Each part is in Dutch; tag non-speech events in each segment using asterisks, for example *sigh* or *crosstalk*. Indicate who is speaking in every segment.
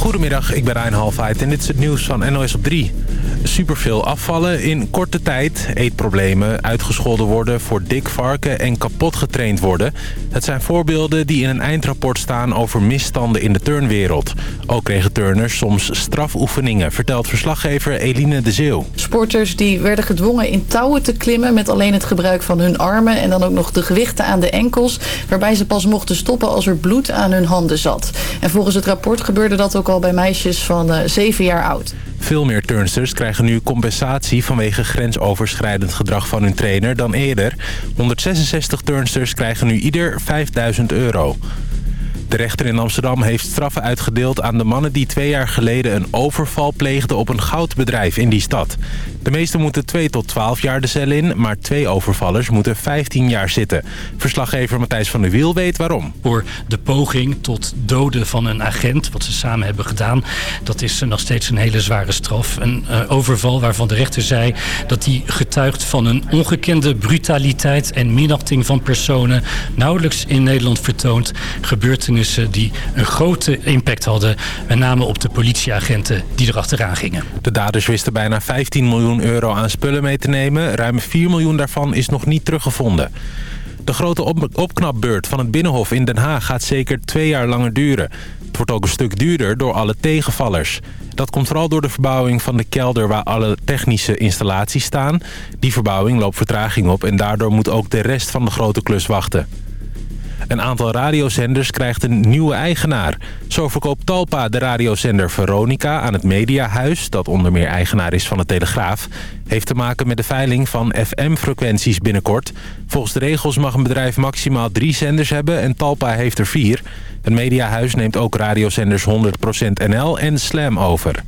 Speaker 1: Goedemiddag, ik ben Rijn Halfheid en dit is het nieuws van NOS op 3. Superveel afvallen in korte tijd, eetproblemen, uitgescholden worden voor dik varken en kapot getraind worden. Het zijn voorbeelden die in een eindrapport staan over misstanden in de turnwereld. Ook kregen turners soms strafoefeningen, vertelt verslaggever Eline de Zeeuw.
Speaker 2: Sporters die werden gedwongen in touwen te klimmen met alleen het gebruik van hun armen en dan ook nog de gewichten aan de enkels, waarbij ze pas mochten stoppen als er bloed aan hun handen zat. En volgens het rapport gebeurde dat ook al bij meisjes van uh, 7 jaar oud.
Speaker 1: Veel meer turnsters krijgen nu compensatie vanwege grensoverschrijdend gedrag van hun trainer dan eerder. 166 turnsters krijgen nu ieder 5000 euro. De rechter in Amsterdam heeft straffen uitgedeeld aan de mannen die twee jaar geleden een overval pleegden op een goudbedrijf in die stad. De meesten moeten 2 tot 12 jaar de cel in, maar twee overvallers moeten 15 jaar zitten. Verslaggever Matthijs van der Wiel weet waarom.
Speaker 3: Voor de poging tot doden van een agent, wat ze samen hebben gedaan, dat is nog steeds een hele zware straf. Een uh, overval waarvan de rechter zei dat die getuigt van een ongekende brutaliteit en minachting van personen, nauwelijks in Nederland vertoond, gebeurtenissen die een grote impact hadden, met name op de politieagenten die erachteraan gingen.
Speaker 1: De daders wisten bijna 15 miljoen euro aan spullen mee te nemen. Ruim 4 miljoen daarvan is nog niet teruggevonden. De grote op opknapbeurt van het Binnenhof in Den Haag gaat zeker twee jaar langer duren. Het wordt ook een stuk duurder door alle tegenvallers. Dat komt vooral door de verbouwing van de kelder waar alle technische installaties staan. Die verbouwing loopt vertraging op en daardoor moet ook de rest van de grote klus wachten. Een aantal radiozenders krijgt een nieuwe eigenaar. Zo verkoopt Talpa de radiozender Veronica aan het Mediahuis... dat onder meer eigenaar is van de Telegraaf. Heeft te maken met de veiling van FM-frequenties binnenkort. Volgens de regels mag een bedrijf maximaal drie zenders hebben... en Talpa heeft er vier. Het Mediahuis neemt ook radiozenders 100% NL en Slam over.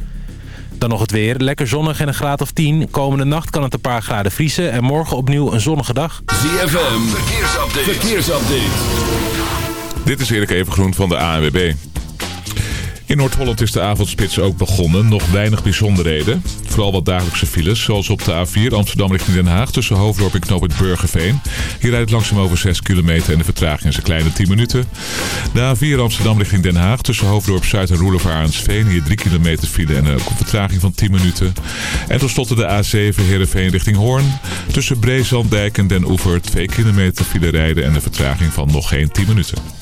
Speaker 1: Dan nog het weer. Lekker zonnig en een graad of 10. Komende nacht kan het een paar graden vriezen. En morgen opnieuw een zonnige dag.
Speaker 4: ZFM. Verkeersupdate. Verkeersupdate.
Speaker 5: Dit is Erik Evengroen van de ANWB. In Noord-Holland is de avondspits ook begonnen. Nog weinig bijzonderheden. Vooral wat dagelijkse files, zoals op de A4 Amsterdam richting Den Haag... tussen Hoofddorp en Knoop het Burgerveen. Hier rijdt langzaam over 6 kilometer en de vertraging is een kleine 10 minuten. De A4 Amsterdam richting Den Haag tussen Hoofddorp Zuid en Roelof Arendsveen. Hier 3 kilometer file en ook een vertraging van 10 minuten. En tot slot de A7 Heerenveen richting Hoorn. Tussen Breeslanddijk en Den Oever 2 kilometer file rijden en de vertraging van nog geen 10 minuten.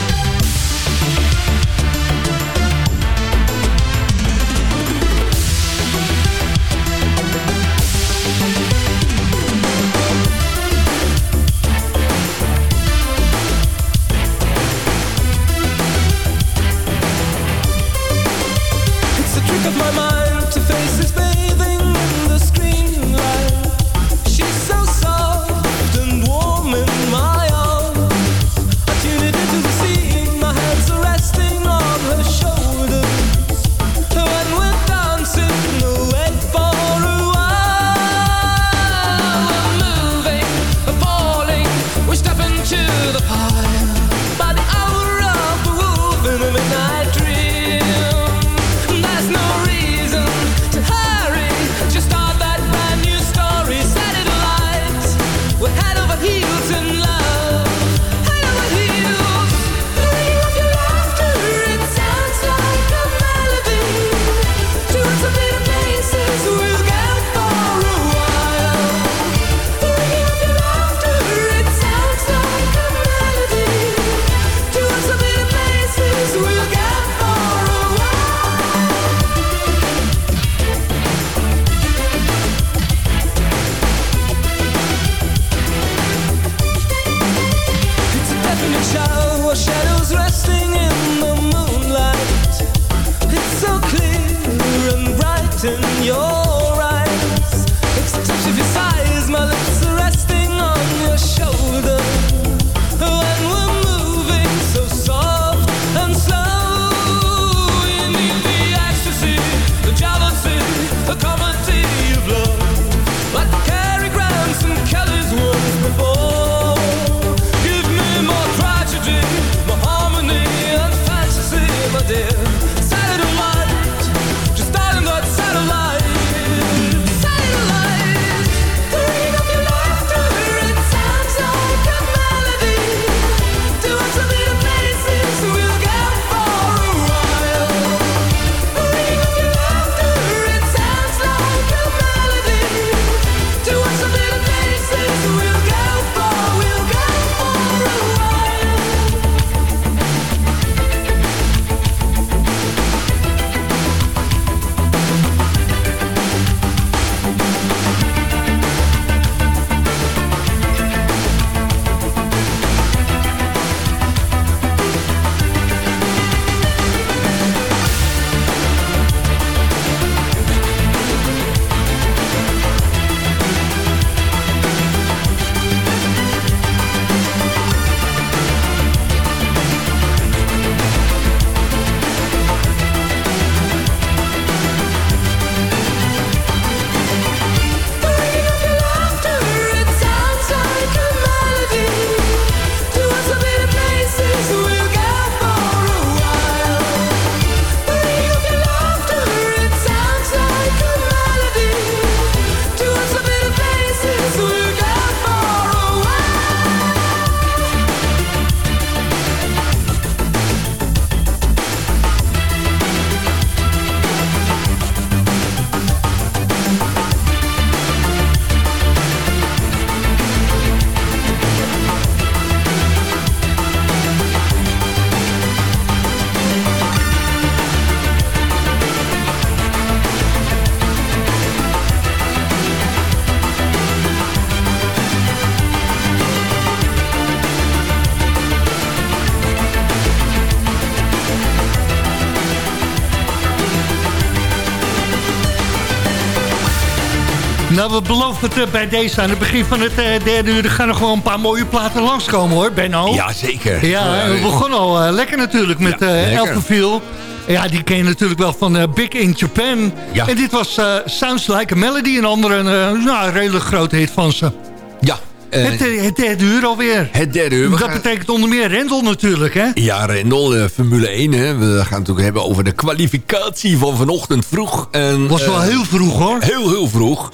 Speaker 6: Nou, we beloven het eh, bij deze aan het begin van het uh, derde uur. Er gaan nog wel een paar mooie platen langskomen hoor, Benno.
Speaker 7: Ja, zeker.
Speaker 6: Ja, we begonnen al uh, lekker natuurlijk met ja, Elfenviel. Ja, die ken je natuurlijk wel van Big in Japan. Ja. En dit was Sounds Like a Melody, een andere nou, redelijk grote hit van ze.
Speaker 7: Ja,
Speaker 6: uh, het, het, derde uur alweer.
Speaker 7: Het derde uur.
Speaker 6: Dat betekent onder meer Rendel natuurlijk, hè?
Speaker 7: Ja, Rendel, uh, Formule 1. Hè. We gaan het natuurlijk hebben over de kwalificatie van vanochtend vroeg.
Speaker 6: En, Was wel uh, heel vroeg, hoor.
Speaker 7: Heel, heel vroeg.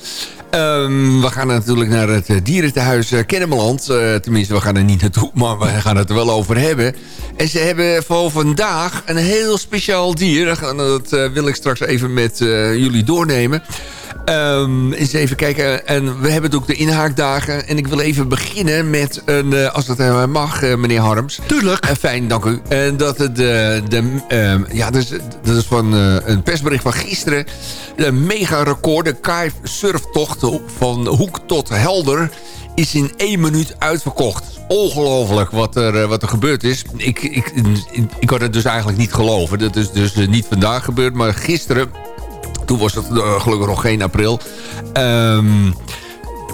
Speaker 7: Um, we gaan natuurlijk naar het dierentehuis uh, Kennemerland. Uh, tenminste, we gaan er niet naartoe, *laughs* maar we gaan het er wel over hebben. En ze hebben voor vandaag een heel speciaal dier. Dat wil ik straks even met jullie doornemen. Um, eens even kijken. En we hebben ook de inhaakdagen. En ik wil even beginnen met een, uh, als dat uh, mag, uh, meneer Harms.
Speaker 6: Tuurlijk.
Speaker 7: fijn, dank u. En dat het de, de ja, dat is, dat is van een persbericht van gisteren. De mega record, de surftocht van Hoek tot Helder is in één minuut uitverkocht. Ongelooflijk wat er, wat er gebeurd is. Ik, ik, ik, ik had het dus eigenlijk niet geloven. Dat is dus niet vandaag gebeurd, maar gisteren toen was het uh, gelukkig nog geen april. Um,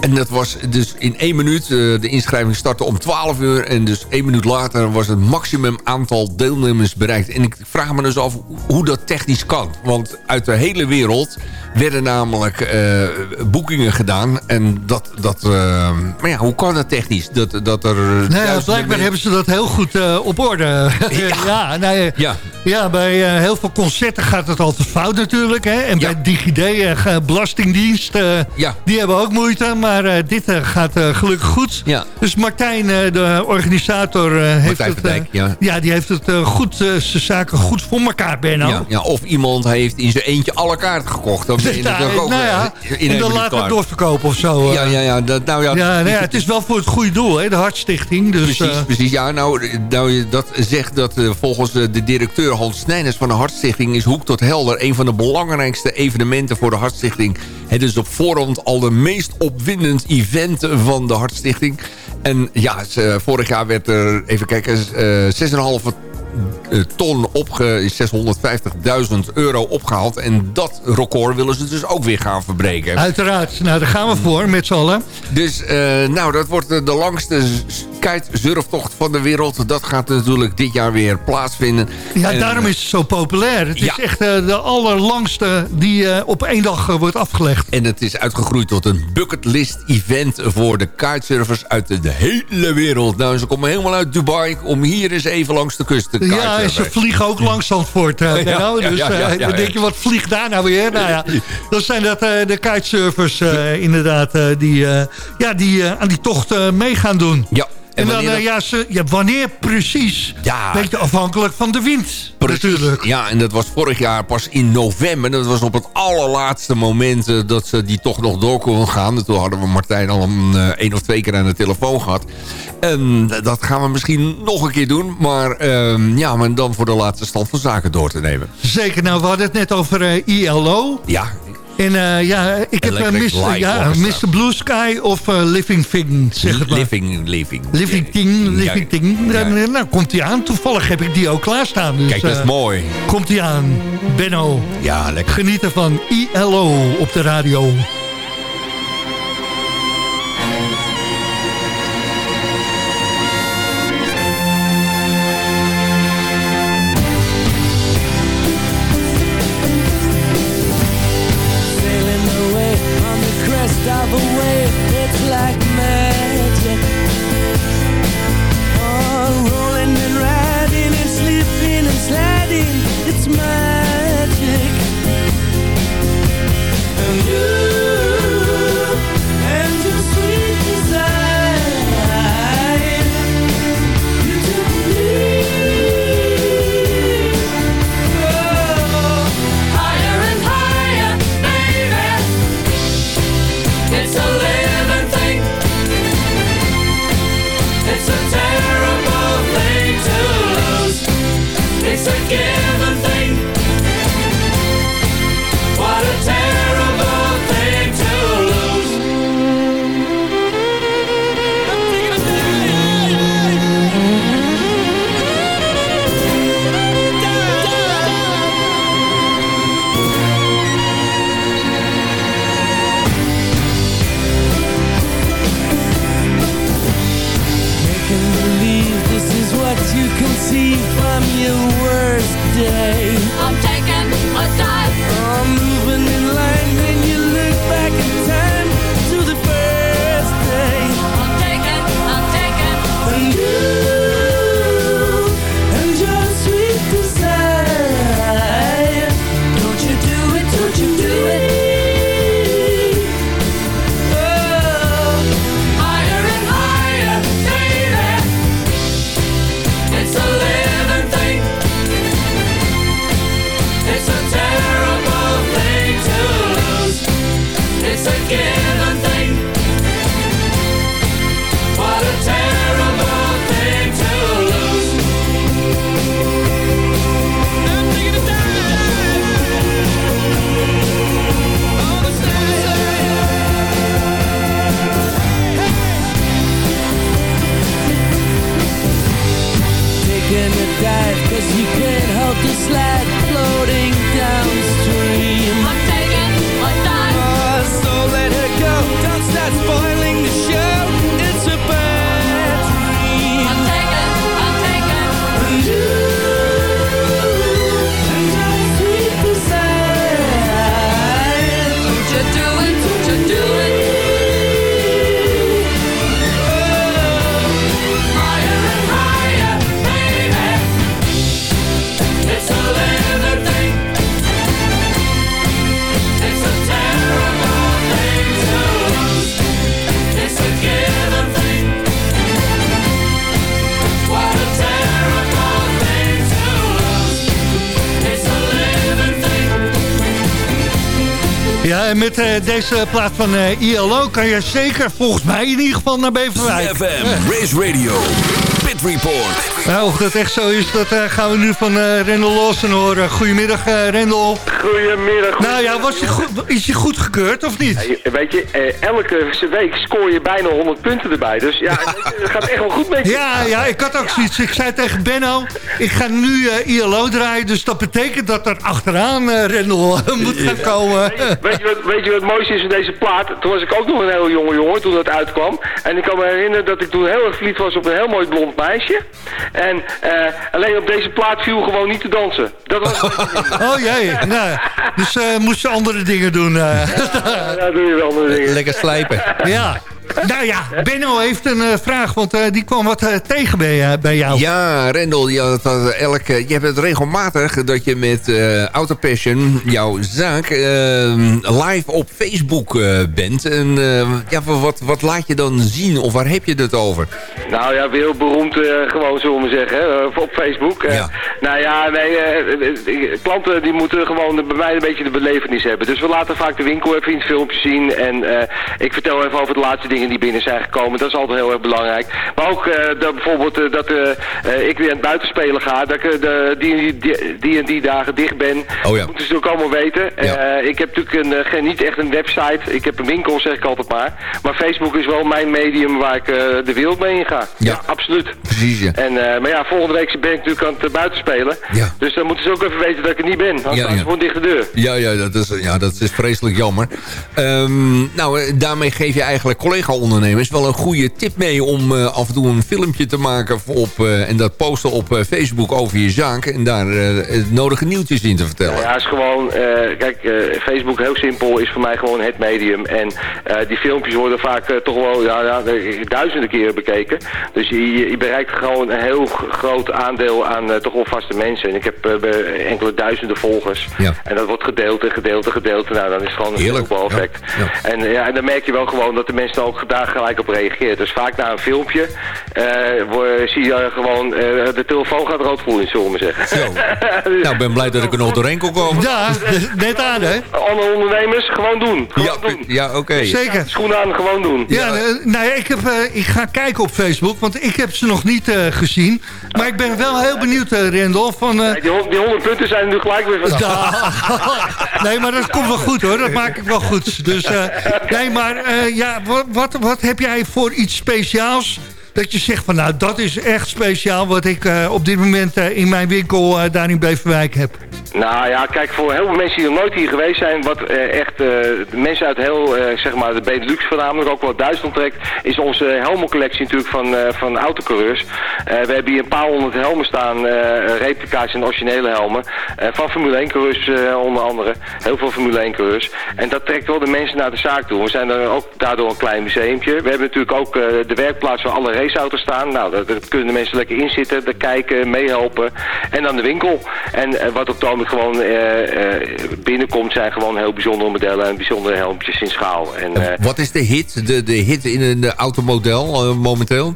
Speaker 7: en dat was dus in één minuut. Uh, de inschrijving startte om 12 uur. En dus één minuut later was het maximum aantal deelnemers bereikt. En ik vraag me dus af hoe dat technisch kan. Want uit de hele wereld werden namelijk uh, boekingen gedaan. En dat... dat uh, maar ja, hoe kan dat technisch? Dat, dat er,
Speaker 6: nou blijkbaar hebben ze dat heel goed op orde. *laughs* Ja, ja, nou, ja. ja bij heel veel concerten gaat het altijd fout natuurlijk. Hè? En bij DigiD, Belastingdienst, ja. die hebben ook moeite. Maar dit gaat gelukkig goed. Ja. Dus Martijn, de organisator, heeft het, ja. ja. die heeft het goed, zijn zaken goed voor elkaar, Benno.
Speaker 7: Ja, ja, of iemand heeft in zijn eentje alle kaarten gekocht. Ook,
Speaker 6: nou ja, in en dan laten doorverkopen of zo.
Speaker 7: Ja, ja, ja. Dat, nou ja,
Speaker 6: ja, nou ja het is wel voor het goede doel, hè, de Hartstichting. Dus,
Speaker 7: precies, precies. Ja, nou, nou dat zegt dat volgens de directeur Hans Snijners van de Hartstichting... is Hoek tot Helder een van de belangrijkste evenementen voor de Hartstichting. Het is op voorhand al de meest opwindende event van de Hartstichting. En ja, vorig jaar werd er, even kijken, 6,5 eh, ton opge 650.000 euro opgehaald. En dat record willen ze dus ook weer gaan verbreken.
Speaker 6: Uiteraard. Nou, daar gaan we voor met z'n allen.
Speaker 7: Dus uh, nou, dat wordt de langste kite-surftocht van de wereld. Dat gaat natuurlijk dit jaar weer plaatsvinden.
Speaker 6: Ja, daarom is het zo populair. Het is echt uh, de allerlangste die uh, op één dag wordt afgelegd.
Speaker 7: En het is uitgegroeid tot een bucketlist event voor de kitesurfers uit de hele wereld. Nou, ze komen helemaal uit Dubai om hier eens even langs de kust te
Speaker 6: ja, en ze vliegen ook langs Zandvoort. *laughs* Ja, dus dan denk je, wat vliegt daar nou weer? Nou ja, *laughs* dan zijn dat de kitesurfers inderdaad die, ja, die aan die tocht mee gaan doen.
Speaker 7: Ja.
Speaker 6: En, dan, uh, ja, ze, ja, wanneer precies? Ja. Beetje afhankelijk van de wind, natuurlijk.
Speaker 7: Ja, en dat was vorig jaar pas in november. Dat was op het allerlaatste moment uh, dat ze die toch nog door konden gaan. toen hadden we Martijn al een, uh, één of twee keer aan de telefoon gehad. En dat gaan we misschien nog een keer doen. Maar ehm, ja, maar dan voor de laatste stand van zaken door te nemen.
Speaker 6: Zeker, nou we hadden het net over ILO.
Speaker 7: Ja,
Speaker 6: en uh, ja, ik heb uh, Mr. Ja, Mr. Blue Sky of uh, Living Thing, zeg het maar.
Speaker 7: Living, living.
Speaker 6: Living Thing, Living ja, Thing. Ja. Nou, komt hij aan. Toevallig heb ik die ook klaarstaan. Dus,
Speaker 7: Kijk, dat is mooi.
Speaker 6: Komt hij aan. Benno.
Speaker 7: Ja, lekker.
Speaker 6: Genieten van ILO op de radio.
Speaker 8: Dive
Speaker 9: cause you can't help the slide
Speaker 6: met eh, deze plaat van eh, ILO kan je zeker, volgens mij in ieder geval, naar Beverwijk.
Speaker 4: CFM, Race Radio, Pit Report.
Speaker 6: Nou, of dat echt zo is, dat eh, gaan we nu van eh Rendel Lawson horen. Goedemiddag, eh Rendel.
Speaker 10: Goedemiddag.
Speaker 6: Nou ja, was je goed, is je goedgekeurd of niet?
Speaker 10: Hey, Weet je, elke week scoor je bijna 100 punten erbij. Dus ja, *laughs* het gaat echt wel goed met je.
Speaker 6: Ja, ja, ik had ook zoiets. Ik zei tegen Benno, ik ga nu ILO draaien. Dus dat betekent dat er achteraan Rendel *laughs* moet gaan komen.
Speaker 10: Weet je, wat, weet je wat het mooiste is van deze plaat? Toen was ik ook nog een heel jonge jongen toen dat uitkwam. En ik kan me herinneren dat ik toen heel erg verliefd was op een heel mooi blond meisje. En eh, alleen op deze plaat viel gewoon niet te dansen. Dat was. *laughs*
Speaker 6: Oh jee, nou, dus eh moesten andere dingen doen. eh.
Speaker 10: Ja, doe je wel andere dingen.
Speaker 7: Lekker slijpen.
Speaker 6: ja. Nou ja, Benno heeft een eh, vraag, want eh, die kwam wat eh, tegen bij, bij jou.
Speaker 7: Ja, Rendel, je, had, elke, je hebt het regelmatig dat je met eh Auto Passion, jouw zaak, eh, live op Facebook eh, bent. En eh, ja, wat, wat laat je dan zien of waar heb je het over?
Speaker 10: Nou ja, heel beroemd eh, gewoon, zullen we maar zeggen, hè, op Facebook. Eh,
Speaker 7: Ja.
Speaker 10: Nou ja, nee, klanten die moeten gewoon bij mij een beetje de belevenis hebben. Dus we laten vaak de winkel even in het filmpje zien. En eh, ik vertel even over de laatste dingen die binnen zijn gekomen. Dat is altijd heel erg belangrijk. Maar ook eh, dat bijvoorbeeld eh, dat eh, ik weer aan het buitenspelen ga. Dat ik de, die, die, die en die dagen dicht ben.
Speaker 7: Oh ja.
Speaker 10: Dat moeten ze ook allemaal weten.
Speaker 7: Ja.
Speaker 10: Ik heb natuurlijk een, geen, niet echt een website. Ik heb een winkel, zeg ik altijd maar. Maar Facebook is wel mijn medium waar ik de wereld mee in ga.
Speaker 7: Ja.
Speaker 10: absoluut.
Speaker 7: Precies, ja.
Speaker 10: En, maar ja, volgende week ben ik natuurlijk aan het buitenspelen.
Speaker 7: Ja.
Speaker 10: Dus dan moeten ze ook even weten dat ik er niet ben. Anders
Speaker 7: Ja, ja.
Speaker 10: voor een dichte deur.
Speaker 7: Ja, ja, dat is, ja, dat is vreselijk jammer. Ehm, nou, daarmee geef je eigenlijk collega-ondernemers wel een goede tip mee... om eh, af en toe een filmpje te maken op, eh, en dat posten op eh, Facebook over je zaak... en daar het nodige nieuwtjes in te vertellen.
Speaker 10: Ja, is gewoon, kijk, Facebook heel simpel is voor mij gewoon het medium. En die filmpjes worden vaak toch wel ja, ja, duizenden keren bekeken. Dus je, je- bereikt gewoon een heel groot aandeel aan toch wel vaste mensen. En ik heb enkele duizenden volgers.
Speaker 7: Ja.
Speaker 10: En dat wordt gedeeld en gedeeld en gedeeld. Nou, dan is het gewoon een
Speaker 7: ja, ja.
Speaker 10: En, ja, en dan merk je wel gewoon dat de mensen ook daar gelijk op reageren. Dus vaak na een filmpje eh, wo- zie je gewoon, eh, de telefoon gaat rood in, zullen we maar zeggen.
Speaker 7: Zo. *laughs* Nou, ik ben blij dat ik er nog doorheen kon komen.
Speaker 6: Ja, net aan hè.
Speaker 10: Alle ondernemers, gewoon doen. Gewoon
Speaker 7: Ja,
Speaker 10: doen.
Speaker 7: ja oké.
Speaker 6: Zeker.
Speaker 10: Schoenen aan, gewoon doen.
Speaker 6: Ja, eh, nou ja, ik, heb, eh, ik ga kijken op Facebook, want ik heb ze nog niet eh, gezien. Maar ik ben wel heel benieuwd, eh, Rendel, van... eh,
Speaker 10: die, die 100 punten zijn nu gelijk weer *laughs*
Speaker 6: nee, maar dat komt wel goed hoor. Dat maak ik wel goed. Dus, eh, nee, maar eh, ja, wat, wat, wat heb jij voor iets speciaals? Dat je zegt van nou, dat is echt speciaal wat ik eh, op dit moment eh, in mijn winkel eh, daar in Beverwijk heb.
Speaker 10: Nou ja, kijk, voor heel veel mensen die nog nooit hier geweest zijn, wat eh, echt eh, de mensen uit heel, eh, zeg maar, de Benelux voornamelijk, ook wel Duitsland trekt, is onze helmencollectie natuurlijk van, van autocoureurs. We hebben hier een paar honderd helmen staan, replica's en originele helmen, van Formule 1 coureurs onder andere. Heel veel Formule 1 coureurs. En dat trekt wel de mensen naar de zaak toe. We zijn er ook daardoor een klein museumpje. We hebben natuurlijk ook de werkplaats waar alle raceauto's staan. Nou, daar, kunnen de mensen lekker in zitten, daar kijken, meehelpen. En dan de winkel. En wat op het gewoon eh, eh, binnenkomt zijn gewoon heel bijzondere modellen en bijzondere helmpjes in schaal. En, eh,
Speaker 7: Wat is de hit? De, de hit in een automodel momenteel?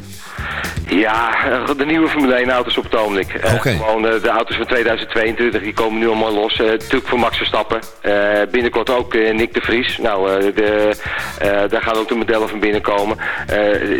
Speaker 10: Ja, de nieuwe Formule 1 auto's op het ogenblik. Gewoon de auto's van 2022, die komen nu allemaal los. Eh, natuurlijk voor Max Verstappen. Binnenkort ook Nick de Vries. Nou, de, daar gaan ook de modellen van binnenkomen.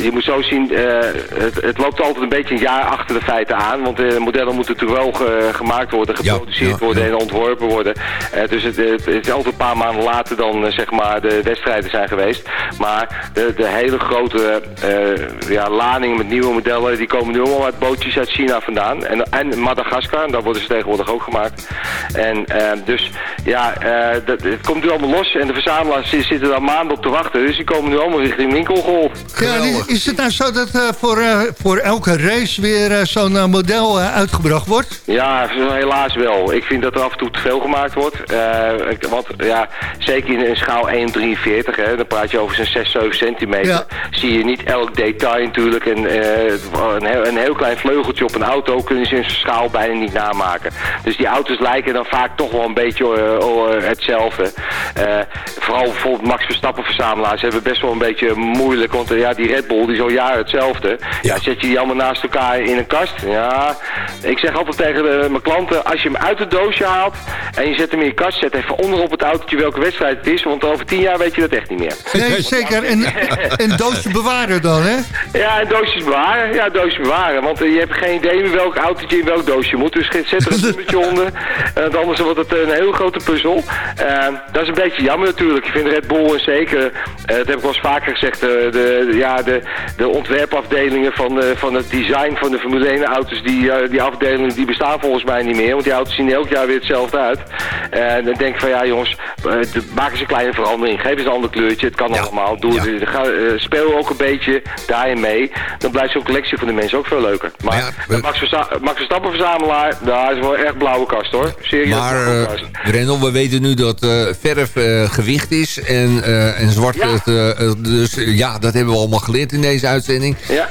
Speaker 10: Je moet zo zien, het, het loopt altijd een beetje een jaar achter de feiten aan. Want de modellen moeten natuurlijk wel ge- gemaakt worden, geproduceerd
Speaker 7: ja,
Speaker 10: worden. En ontworpen worden. Eh, dus het, het, het is altijd een paar maanden later dan eh, zeg maar de wedstrijden zijn geweest. Maar de, de hele grote eh, ja, ladingen met nieuwe modellen, die komen nu allemaal uit bootjes uit China vandaan. En, en Madagaskar, daar worden ze tegenwoordig ook gemaakt. En dus ja, eh, dat, het komt nu allemaal los en de verzamelaars zi- zitten daar maanden op te wachten. Dus die komen nu allemaal richting winkelgolf.
Speaker 6: Ja, is, is het nou zo dat eh, voor, eh, voor elke race weer zo'n model uitgebracht wordt?
Speaker 10: Ja, helaas wel. Ik vind dat er af en toe te veel gemaakt wordt. Eh, ik- want ja, zeker in een schaal 1,43, hè, dan praat je over zo'n 6, 7 centimeter.
Speaker 6: Ja.
Speaker 10: Zie je niet elk detail natuurlijk. En eh, een, heel, een heel klein vleugeltje op een auto kunnen ze in zijn schaal bijna niet namaken. Dus die auto's lijken dan vaak toch wel een beetje eh, oh, eh, hetzelfde. Eh, vooral bijvoorbeeld Max Verstappen verzamelaars hebben best wel een beetje moeilijk. Want eh, ja, die Red Bull die is al jaren hetzelfde. Ja. zet je die allemaal naast elkaar in een kast. Ja, ik zeg altijd tegen de- mijn klanten, als je hem uit het doosje haalt en je zet hem in je kast, zet even onder op het autootje welke wedstrijd het is. Want over tien jaar weet je dat echt niet meer.
Speaker 6: Nee, zeker. En een doosje bewaren dan, hè?
Speaker 10: Ja, en doosjes bewaren. Ja, doosjes bewaren. Want eh, je hebt geen idee meer welk autootje in welk doosje moet. Dus zet er een nummertje onder. Want anders wordt het een heel grote puzzel. Eh, dat is een beetje jammer natuurlijk. Ik vind Red Bull en zeker, eh, dat heb ik wel eens vaker gezegd, eh, de, ja, de, de ontwerpafdelingen van, eh, van het design van de Formule 1 auto's, die, eh, die afdelingen die bestaan volgens mij niet meer. Want die auto's zien elk jaar weer hetzelfde uit. En dan denk ik van ja jongens, eh, maak eens een kleine verandering. Geef eens een ander kleurtje. Het kan allemaal. Doe het, ga, eh, speel ook een beetje daarin mee. Dan blijft zo'n collectie van de mensen ook veel leuker. Maar
Speaker 7: Maar ja, we-
Speaker 10: een Max, Versta Max Verstappen verzamelaar, daar is wel echt blauwe kast hoor. Serieus
Speaker 7: Maar eh
Speaker 10: kast.
Speaker 7: Rendel, we weten nu dat verf gewicht is en, en zwart...
Speaker 10: Ja.
Speaker 7: Het, dus ja, dat hebben we allemaal geleerd in deze uitzending.
Speaker 10: Ja.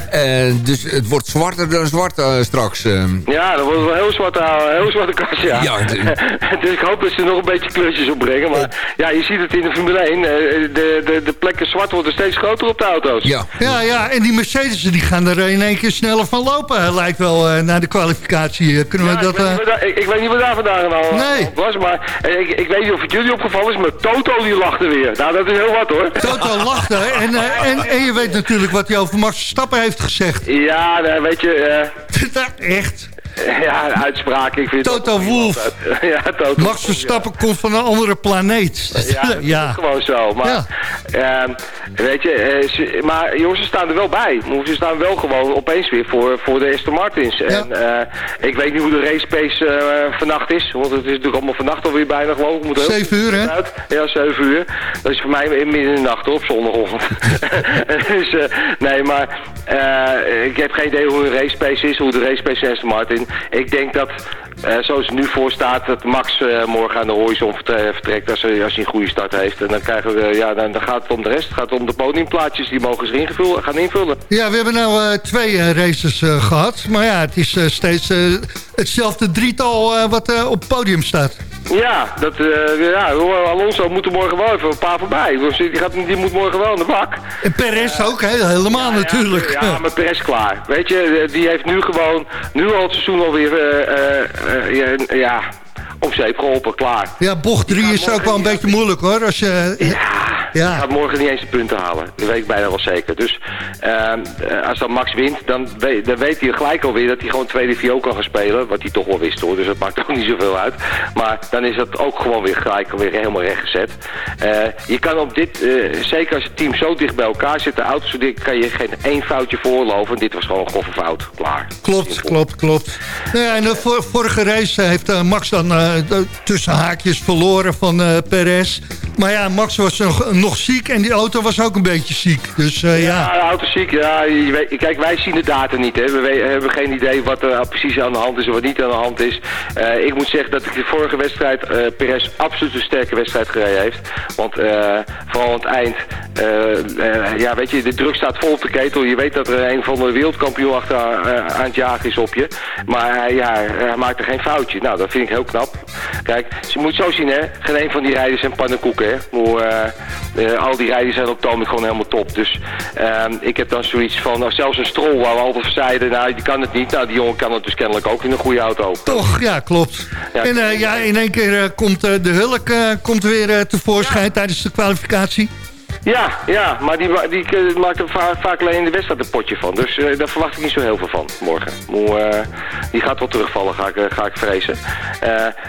Speaker 7: Dus het wordt zwarter dan zwart straks.
Speaker 10: Ja, dat wordt wel heel zwarte, heel zwarte kast, ja.
Speaker 7: Ja, *laughs*
Speaker 10: dus ik hoop dat ze er nog een beetje kleurtjes op brengen. Maar ja, je ziet het in de Formule 1. eh, De, de, de plekken zwart worden steeds groter op de auto's.
Speaker 7: ja.
Speaker 6: Ja, ja, en die Mercedes die gaan er in één keer sneller van lopen. Lijkt wel eh, naar de kwalificatie. Eh, Kunnen
Speaker 10: Ja,
Speaker 6: we dat...
Speaker 10: ik, weet
Speaker 6: eh,
Speaker 10: niet wat daar- ik, ik weet niet wat daar vandaag aan al
Speaker 6: Nee.
Speaker 10: aan was, maar eh, ik, ik weet niet of het jullie opgevallen is, maar Toto die lachte weer. Nou, dat is heel wat hoor.
Speaker 6: Toto lachte. En, eh, en, *laughs* en je weet natuurlijk wat hij over Max Verstappen heeft gezegd.
Speaker 10: Ja, nou, weet je, eh, *laughs*
Speaker 6: Echt. *laughs*
Speaker 10: ja, uitspraak. Ik vind
Speaker 6: Toto Wolff. *laughs*
Speaker 10: Ja, Toto
Speaker 6: Max Verstappen komt van een andere planeet.
Speaker 10: Ja, dat is *laughs* gewoon zo. Maar, ehm, weet je, eh, maar jongens, ze staan er wel bij. Ze staan wel gewoon opeens weer voor, voor de Aston Martins. En eh, ik weet niet hoe de race pace eh, vannacht is. Want het is natuurlijk allemaal vannacht alweer bijna geloof ik. Moet ook-
Speaker 6: Zeven uur, hè?
Speaker 10: uit. Ja, 7 uur. Dat is voor mij midden in de nacht op zondagochtend. dus, nee, maar ik heb geen idee hoe de race pace is, hoe de race pace is Aston Martin. Ik denk dat, eh, zoals het nu voor staat, dat Max eh, morgen aan de horizon vertre- vertrekt als hij, als hij een goede start heeft. En dan, krijgen we, ja, dan, dan gaat het om de rest. Het gaat om de podiumplaatjes, die mogen ze gaan invullen.
Speaker 6: Ja, we hebben eh, twee eh, races eh, gehad. Maar ja, het is eh, steeds eh, hetzelfde drietal eh, wat eh, op het podium staat.
Speaker 10: Ja, dat, eh, ja, Alonso moet er morgen wel even een paar voorbij. Dus die, gaat, die moet morgen wel in de bak.
Speaker 6: En Perez ook, hè? helemaal natuurlijk.
Speaker 10: Ja, ja, maar Perez klaar. Weet je, eh, die heeft nu gewoon, nu al het seizoen alweer, eh, eh, eh, ja, ja, op zeep geholpen, klaar.
Speaker 6: Ja, bocht 3 is ook wel een beetje moeilijk hoor. Als je,
Speaker 10: Ja, Die gaat morgen niet eens de punten halen. Dat weet ik bijna wel zeker. Dus ehm, eh, als dan Max wint, dan, weet- dan weet hij gelijk alweer dat hij gewoon tweede VO kan gaan spelen. Wat hij toch wel wist hoor, dus dat maakt *laughs* ook niet zoveel uit. Maar dan is dat ook gewoon weer gelijk weer helemaal rechtgezet. Eh je kan op dit, eh, zeker als het team zo dicht bij elkaar zit, de auto's zo dicht, kan je geen één foutje voorlopen. En dit was gewoon een grove fout. Klaar.
Speaker 6: Klopt, klopt, klopt. Nou ja, en de vor- vorige race heeft Max dan tussen haakjes verloren van eh Perez. Maar ja, Max was nog, nog ziek en die auto was ook een beetje ziek. Dus eh, ja.
Speaker 10: Ja, de auto ziek. Ja, weet, kijk, wij zien de data niet. Hè. We we- hebben geen idee wat er precies aan de hand is en wat niet aan de hand is. Eh, ik moet zeggen dat ik de vorige wedstrijd eh Perez absoluut een sterke wedstrijd gereden heeft. Want vooral aan het eind, ja, weet je, de druk staat vol op de ketel. Je weet dat er een van de wereldkampioen achter aan het jagen is op je. Maar ja, hij maakt er geen foutje. Nou, dat vind ik heel knap. Kijk, je moet zo zien, hè. Geen een van die rijders zijn pannenkoeken, hè. Eh, eh, al die rijders zijn op het gewoon helemaal top. Dus ehm, ik heb dan zoiets van, nou, zelfs een strol waar we altijd zeiden, nou, die kan het niet. Nou, die jongen kan het dus kennelijk ook in een goede auto.
Speaker 6: Toch, ja, klopt.
Speaker 10: Ja,
Speaker 6: en eh, ja, in één keer komt de Hulk komt weer tevoorschijn tijdens de kwalificatie.
Speaker 10: Ja, ja, maar die, die eh, maakt er va- vaak alleen in de wedstrijd een potje van. Dus eh, daar verwacht ik niet zo heel veel van morgen. Moe, eh, die gaat wel terugvallen, ga ik, ga ik vrezen.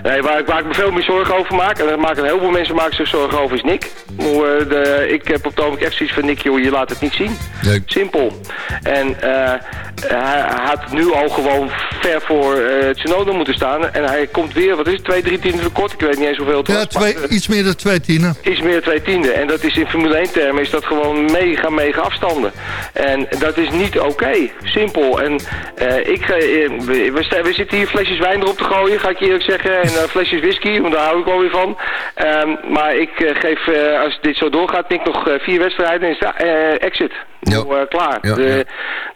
Speaker 10: Nee, waar, ik- waar ik me veel meer zorgen over maak, en daar maken heel veel mensen maken zich zorgen over, is Nick. Moe, de, ik heb op het ogenblik echt zoiets van Nick, joh, je laat het niet zien. Simpel. En hij, had nu al gewoon ver voor eh Tsunoda moeten staan. En hij komt weer, wat is het, twee, drie tienden tekort? Ik weet niet eens hoeveel het
Speaker 6: Ja,
Speaker 10: was. maar,
Speaker 6: iets meer dan twee tienen.
Speaker 10: iets meer twee tiende. En dat is in Formule 1 termen is dat gewoon mega, mega afstanden. En dat is niet oké. Simpel. En eh, ik, eh, we, we zitten hier flesjes wijn erop te gooien, ga ik je eerlijk zeggen. En eh, flesjes whisky, want daar hou ik wel weer van. Ehm, maar ik geef, als dit zo doorgaat, Nick nog vier wedstrijden en is eh, exit.
Speaker 7: Ja.
Speaker 10: Nou, klaar.
Speaker 7: Ja,
Speaker 10: De-
Speaker 7: ja.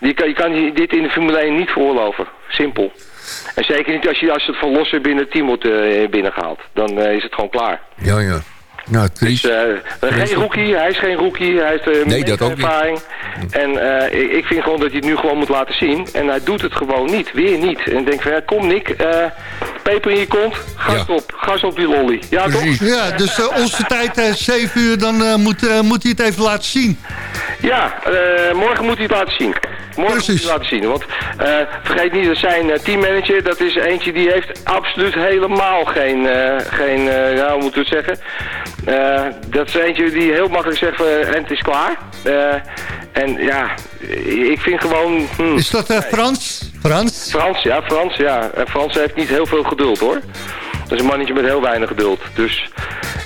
Speaker 10: Die kan, je kan die- dit in de Formule 1 niet veroorloven. Simpel. En zeker niet als je, als je het van losse binnen het team wordt eh, binnengehaald. Dan is het gewoon klaar.
Speaker 7: Ja, ja. Nou, triest.
Speaker 10: Dus, eh, geen rookie, hij is geen rookie, hij heeft uh,
Speaker 7: Nee, dat ook niet.
Speaker 10: ervaring. En eh, ik, ik vind gewoon dat hij het nu gewoon moet laten zien. En hij doet het gewoon niet, weer niet. En ik denk van, ja, kom Nick, eh, peper in je kont, gas
Speaker 7: Ja.
Speaker 10: op, gas op die lolly. Ja
Speaker 7: Precies.
Speaker 10: toch?
Speaker 6: Ja, dus onze tijd eh 7 uur, dan eh, moet, eh, moet hij het even laten zien.
Speaker 10: Ja, eh, morgen moet hij het laten zien. Morgen
Speaker 6: Precies.
Speaker 10: moet hij het laten zien. Want eh, vergeet niet dat zijn teammanager, dat is eentje die heeft absoluut helemaal geen, eh, geen ja, hoe moeten we het zeggen. Eh, dat is eentje die heel makkelijk zegt, eh, en het is klaar. Eh, en ja, ik vind gewoon... hmm,
Speaker 6: Is dat eh, Frans? Frans?
Speaker 10: Frans, ja, Frans, ja. En Frans heeft niet heel veel geduld, hoor. Dat is een mannetje met heel weinig geduld. Dus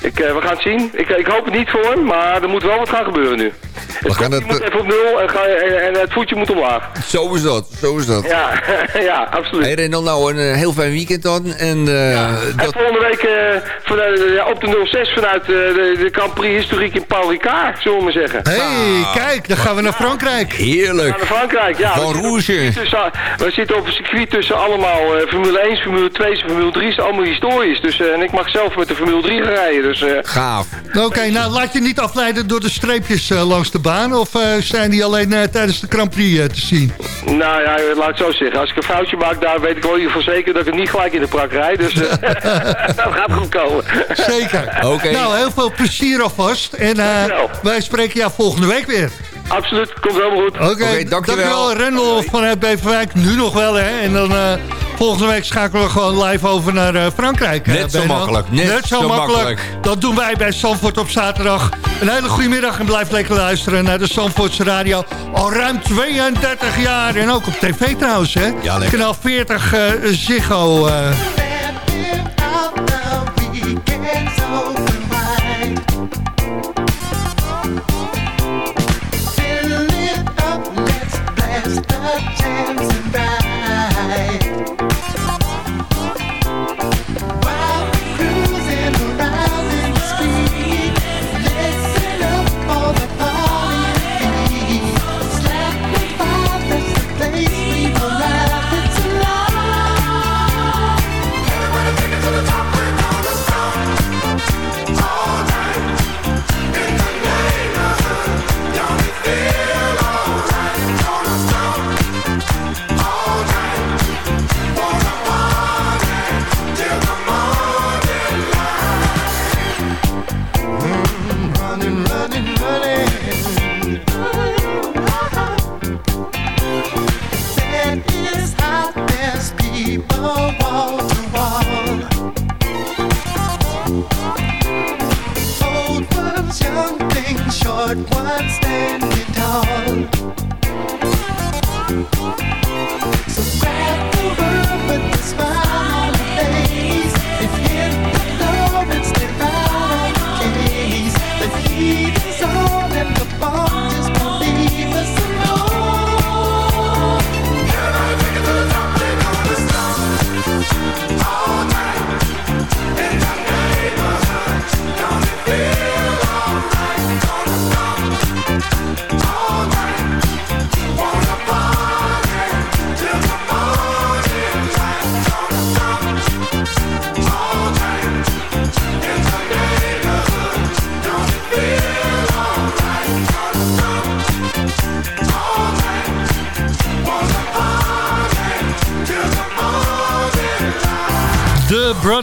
Speaker 10: ik, eh, we gaan het zien. Ik, ik hoop het niet voor hem, maar er moet wel wat gaan gebeuren nu. Het
Speaker 7: gaan het-
Speaker 10: moet even op nul en, ga, en, en het voetje moet omlaag.
Speaker 7: Zo is dat, zo is dat.
Speaker 10: Ja, *laughs* ja, absoluut.
Speaker 7: Hey Rendel, nou een eh, heel fijn weekend dan. En eh,
Speaker 10: En
Speaker 7: dat,
Speaker 10: volgende week eh, vanuit, eh, ja, op de 06 vanuit eh, de, de Grand Prix Historiek in Paul Ricard, zullen we maar zeggen.
Speaker 6: Hé, hey, kijk, dan gaan we naar Frankrijk.
Speaker 10: We
Speaker 7: heerlijk.
Speaker 10: gaan naar Frankrijk, ja.
Speaker 7: Van
Speaker 10: we, zitten op
Speaker 7: Rouge.
Speaker 10: een circuit tussen, we zitten op een circuit tussen allemaal eh, Formule 1, Formule 2, Formule 3, allemaal historisch. Dus, eh, en ik mag zelf met de Formule 3 gaan rijden. Dus eh,
Speaker 7: Gaaf.
Speaker 6: Oké, nou laat je niet afleiden door de streepjes eh, langs de baan. Of eh, zijn die alleen eh, tijdens de Grand Prix eh, te zien?
Speaker 10: nou ja, laat ik het zo zeggen. Als ik een foutje maak, daar weet ik wel in ieder geval zeker dat ik het niet gelijk in de prak rijd. Dus eh, *laughs* *laughs* dat gaat goed komen.
Speaker 6: Zeker.
Speaker 7: Oké.
Speaker 6: Nou, heel veel plezier alvast. En eh, wij spreken jou volgende week weer.
Speaker 10: Absoluut, komt helemaal goed.
Speaker 6: Oké,
Speaker 7: Oké, dankjewel.
Speaker 6: Rendel vanuit Beverwijk. Nu nog wel, hè. En dan eh, volgende week schakelen we gewoon live over naar eh, Frankrijk.
Speaker 7: Net zo makkelijk, net
Speaker 6: zo,
Speaker 7: zo
Speaker 6: makkelijk.
Speaker 7: makkelijk.
Speaker 6: Dat doen wij bij Zandvoort op zaterdag. Een hele goede middag en blijf lekker luisteren naar de Zandvoortse Radio. Al ruim 32 jaar. En ook op tv trouwens, hè.
Speaker 7: Ja, lekker.
Speaker 6: Kanaal 40 eh, Ziggo.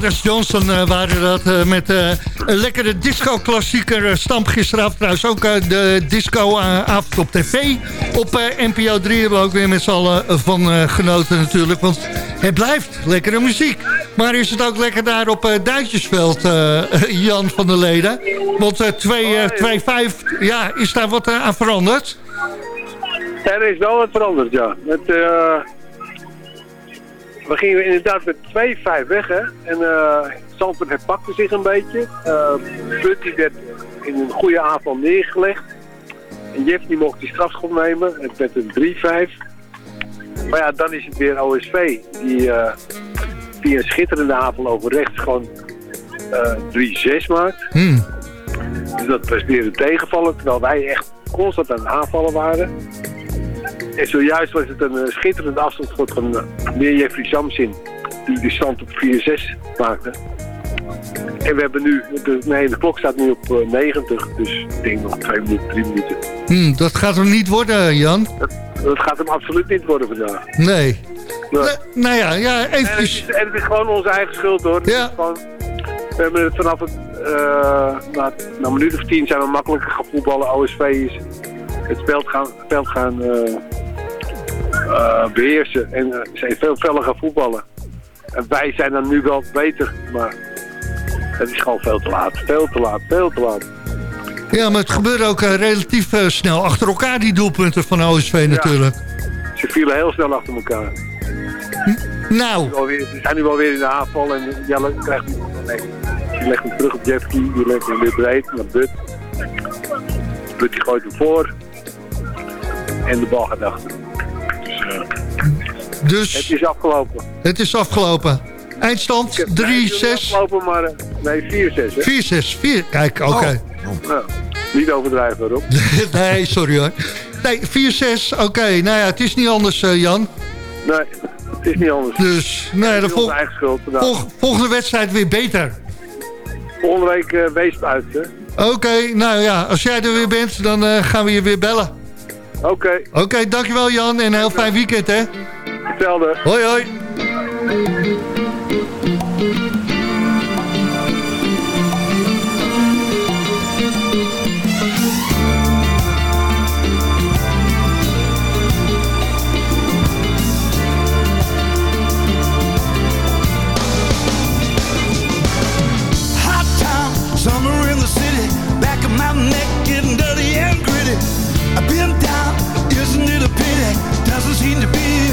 Speaker 6: Brothers Johnson eh, waren dat eh, met eh, een lekkere disco-klassieker. Stamp gisteravond trouwens ook de disco-avond op tv. Op NPO 3 hebben we ook weer met z'n allen van genoten natuurlijk. Want het blijft lekkere muziek. Maar is het ook lekker daar op Duitsersveld, eh, *laughs* Jan van der Leden? Want eh 2, eh, 2-5, ja, is daar wat aan veranderd?
Speaker 11: Er is wel wat veranderd, ja. We gingen inderdaad met 2-5 weg, hè. En Zandvoort herpakte zich een beetje. Putty werd in een goede aanval neergelegd. En Jeff die mocht die strafschop nemen. Het werd een 3-5. Maar ja, dan is het weer OSV. Die, eh die een schitterende aanval over rechts gewoon eh 3-6 maakt.
Speaker 6: Hmm.
Speaker 11: Dus dat presteerde tegenvallen, terwijl wij echt constant aan het aanvallen waren. En zojuist was het een eh, schitterende afstandsschot van uh, meer Jeffrey Samsin, die de stand op 4-6 maakte. En we hebben nu, de, nee, de klok staat nu op eh, 90, dus ik denk nog 2 minuten, 3 minuten.
Speaker 6: Hmm, dat gaat hem niet worden, Jan.
Speaker 11: Dat, dat gaat hem absoluut niet worden vandaag.
Speaker 6: Nee.
Speaker 11: Nee.
Speaker 6: Eh, nou ja, ja
Speaker 11: En het,
Speaker 6: eventjes...
Speaker 11: is, en het is gewoon onze eigen schuld hoor.
Speaker 6: Ja.
Speaker 11: Gewoon, we hebben het vanaf het, uh, na, na een minuut of tien zijn we makkelijker gaan voetballen. OSV is het veld gaan, veld gaan eh, eh, beheersen en uh, zijn veel feller gaan voetballen. En wij zijn dan nu wel beter, maar het is gewoon veel te laat. Veel te laat, veel te laat.
Speaker 6: Ja, maar het gebeurde ook eh, relatief snel achter elkaar, die doelpunten van OSV natuurlijk.
Speaker 11: Ze vielen heel snel achter elkaar.
Speaker 6: Nou,
Speaker 11: Alweer, we zijn nu alweer in de aanval en Jelle krijgt nee, Die legt hem terug op Jeffkey, die legt hem weer breed naar But. But die gooit hem voor. En de bal gaat achter. Dus, het is afgelopen.
Speaker 6: het is afgelopen. Eindstand 3-6.
Speaker 11: afgelopen, maar eh, nee, 4-6. hè?
Speaker 6: 4-6. 4. Kijk, oké.
Speaker 11: Nou, niet overdrijven erop. *laughs*
Speaker 6: nee, sorry hoor. Nee, 4-6. Oké, nou ja, het is niet anders, eh, Jan.
Speaker 11: Nee, het is niet anders.
Speaker 6: Dus, nee, de vol
Speaker 11: schuld.
Speaker 6: volg- volgende wedstrijd weer beter.
Speaker 11: Volgende week eh wees uit, hè?
Speaker 6: Oké, nou ja, als jij er weer bent, dan eh, gaan we je weer bellen.
Speaker 11: Oké,
Speaker 6: Oké, dankjewel Jan en een heel fijn weekend, hè.
Speaker 11: Hetzelfde.
Speaker 6: Hoi, hoi.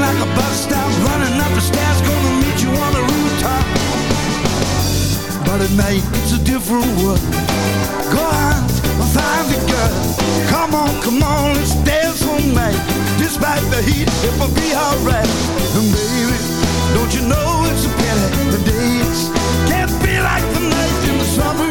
Speaker 9: like a bus stop, running up the stairs, gonna meet you on the rooftop. But at night it's a different world. Go out and find the girl. Come on, come on, let's dance all night. Despite the heat, it will be alright. And baby, don't you know it's a pity the days can't be like the night in the summer,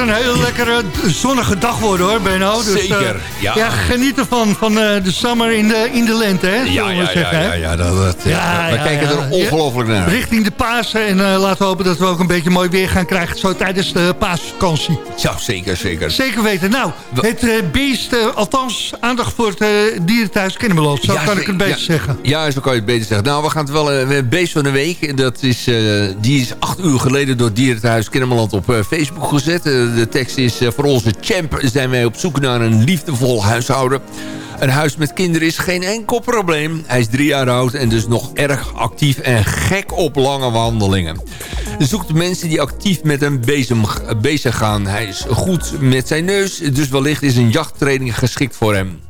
Speaker 6: een hele lekkere zonnige dag worden hoor, Benno. Dus, eh,
Speaker 7: Zeker, ja.
Speaker 6: geniet ervan, van eh, de summer in de, in de lente, hè?
Speaker 7: Ja, ja, ja,
Speaker 6: zeggen,
Speaker 7: ja, ja, dat, dat,
Speaker 6: Ja,
Speaker 7: we
Speaker 6: ja,
Speaker 7: kijken
Speaker 6: ja.
Speaker 7: er ongelooflijk naar.
Speaker 6: Richting de Pasen en eh, laten we hopen dat we ook een beetje mooi weer gaan krijgen... zo tijdens de paasvakantie.
Speaker 7: Ja, zeker, zeker.
Speaker 6: Zeker weten. Nou, het beest, althans aandacht voor het dierenthuis Kennemerland. Zo
Speaker 7: Ja,
Speaker 6: kan ik het beter
Speaker 7: ja,
Speaker 6: zeggen.
Speaker 7: Ja, zo kan je het beter zeggen. Nou, we gaan het wel een uh, beest van de week. Dat is, die is acht uur geleden door Dierenthuis Kennemerland op Facebook gezet. De tekst is, voor onze champ zijn wij op zoek naar een liefdevol huishouden. Een huis met kinderen is geen enkel probleem. Hij is drie jaar oud en dus nog erg actief en gek op lange wandelingen. Zoekt mensen die actief met hem bezig, bezig gaan. Hij is goed met zijn neus, dus wellicht is een jachttraining geschikt voor hem.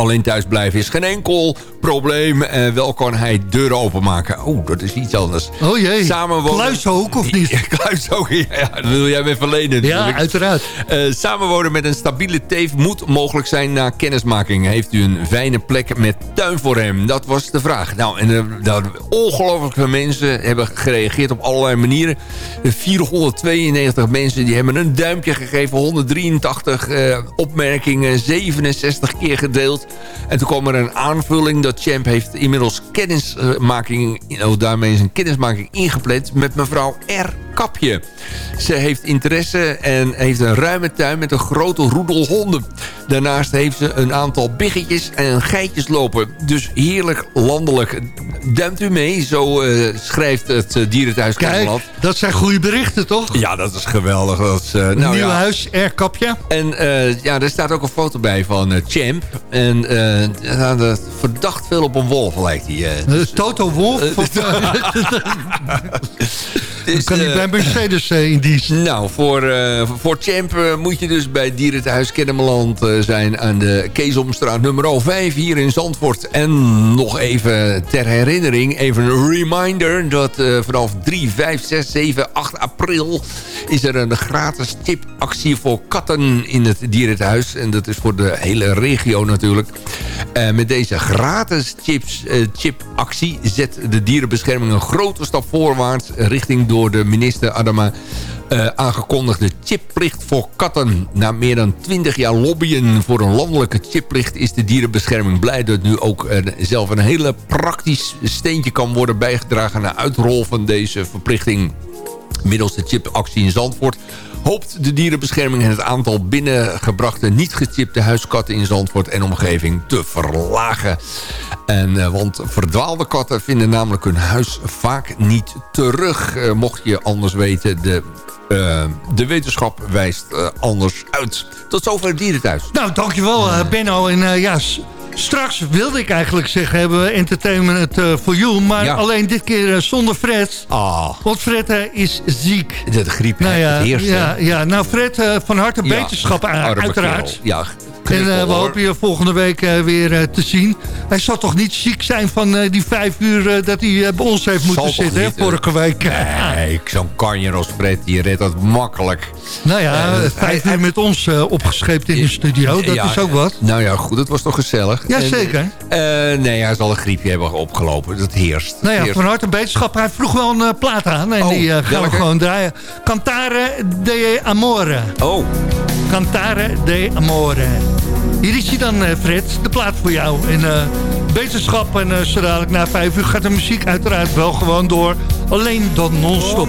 Speaker 7: Alleen thuisblijven is geen enkel probleem. En wel kan hij deuren openmaken. Oeh, dat is iets anders.
Speaker 6: Oh jee,
Speaker 7: Samenwonen...
Speaker 6: kluishoek of niet? *laughs*
Speaker 7: Kluishoek, ja, dat wil jij me verlenen.
Speaker 6: Ja,
Speaker 7: natuurlijk.
Speaker 6: uiteraard.
Speaker 7: Eh, samenwonen met een stabiele teef moet mogelijk zijn na kennismaking. Heeft u een fijne plek met tuin voor hem? Dat was de vraag. Nou, en uh, ongelooflijk veel mensen hebben gereageerd op allerlei manieren. 492 mensen die hebben een duimpje gegeven. 183 eh, opmerkingen, 67 keer gedeeld. En toen kwam er een aanvulling dat Champ heeft inmiddels kennismaking... Oh, daarmee is een kennismaking ingepland met mevrouw R. Kapje. Ze heeft interesse en heeft een ruime tuin met een grote roedel honden. Daarnaast heeft ze een aantal biggetjes en geitjes lopen. Dus heerlijk landelijk. Duimt u mee, zo uh, schrijft het uh, Dierenthuis
Speaker 6: Kijk, dat zijn goede berichten, toch?
Speaker 7: Ja, dat is geweldig. Dat is, uh,
Speaker 6: nou, Nieuw ja. huis, R-kapje.
Speaker 7: En ja, er staat ook een foto bij van Champ. En dat verdacht veel op een wolf lijkt hij.
Speaker 6: Dus, Toto Wolf? *laughs* *laughs* Dus, kan niet bij Mercedes uh, in dienst. *laughs*
Speaker 7: Nou, voor, uh, voor Champ uh, moet je dus bij Dierenthuis Kennemerland zijn... aan de Keesomstraat nummer 5 hier in Zandvoort. En nog even ter herinnering, even een reminder... dat vanaf 3, 5, 6, 7, 8 april... is er een gratis chipactie voor katten in het Dierenthuis. En dat is voor de hele regio natuurlijk. met deze gratis chips, chipactie zet de dierenbescherming een grote stap voorwaarts... richting door de minister Adama uh, aangekondigde chipplicht voor katten. Na meer dan 20 jaar lobbyen voor een landelijke chipplicht... is de dierenbescherming blij dat nu ook uh, zelf een hele praktisch steentje kan worden bijgedragen... naar uitrol van deze verplichting. Middels de chipactie in Zandvoort hoopt de dierenbescherming het aantal binnengebrachte niet gechipte huiskatten in Zandvoort en omgeving te verlagen. En, uh, want verdwaalde katten vinden namelijk hun huis vaak niet terug. Uh, mocht je anders weten, de, uh, de wetenschap wijst anders uit. Tot zover dierenthuis.
Speaker 6: Nou, dankjewel Benno. En ja, straks wilde ik eigenlijk zeggen, hebben we entertainment voor you. Maar ja. alleen dit keer zonder Fred.
Speaker 7: Oh.
Speaker 6: Want Fred is ziek.
Speaker 7: De griep
Speaker 6: nou ja,
Speaker 7: het eerste.
Speaker 6: Ja, ja, nou Fred, van harte beterschap uiteraard.
Speaker 7: Ja,
Speaker 6: en uh, we hopen je volgende week uh, weer uh, te zien. Hij zal toch niet ziek zijn van die vijf uur dat hij bij ons heeft moeten zitten, hè, vorige week.
Speaker 7: Nee, *laughs* zo'n kanjer als Fred, die redt dat makkelijk.
Speaker 6: Nou ja, vijf uur met ons opgescheept in de studio, dat
Speaker 7: ja,
Speaker 6: is ook wat.
Speaker 7: Nou ja, goed, het was toch gezellig.
Speaker 6: Jazeker.
Speaker 7: nee, hij zal een griepje hebben opgelopen, dat heerst.
Speaker 6: Nou ja,
Speaker 7: heerst.
Speaker 6: van harte beterschap. Hij vroeg wel een plaat aan en
Speaker 7: oh,
Speaker 6: die gaan
Speaker 7: welke?
Speaker 6: we gewoon draaien. Cantare de Amore.
Speaker 7: Oh.
Speaker 6: Cantare de Amore. Hier is hij dan, uh, Fred. De plaat voor jou. En uh, wetenschap. En uh, zo dadelijk na vijf uur gaat de muziek uiteraard wel gewoon door. Alleen dan non-stop.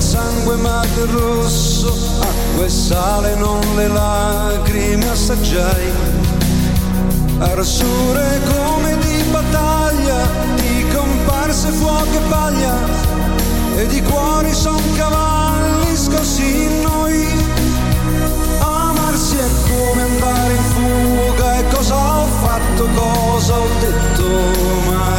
Speaker 8: sangue ma del rosso, acqua sale, non le lacrime assaggiai. Arsure come di battaglia, di comparse fuoco e paglia, e di cuori son cavalli scossi in noi. È come andare in fuga, e cosa ho fatto, cosa ho detto mai.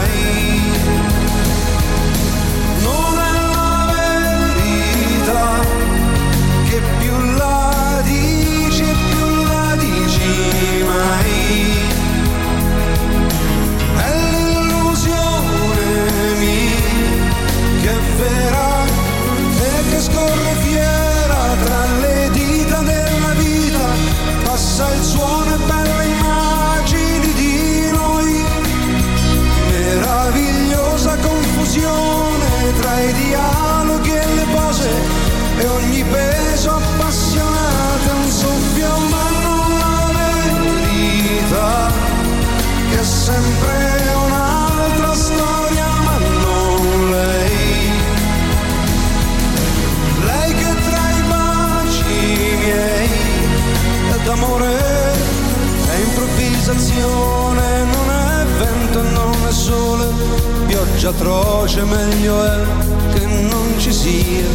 Speaker 8: Atroce meglio è che non ci sia.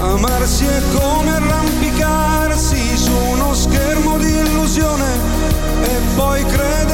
Speaker 8: Amarsi è come arrampicarsi su uno schermo di illusione e poi credere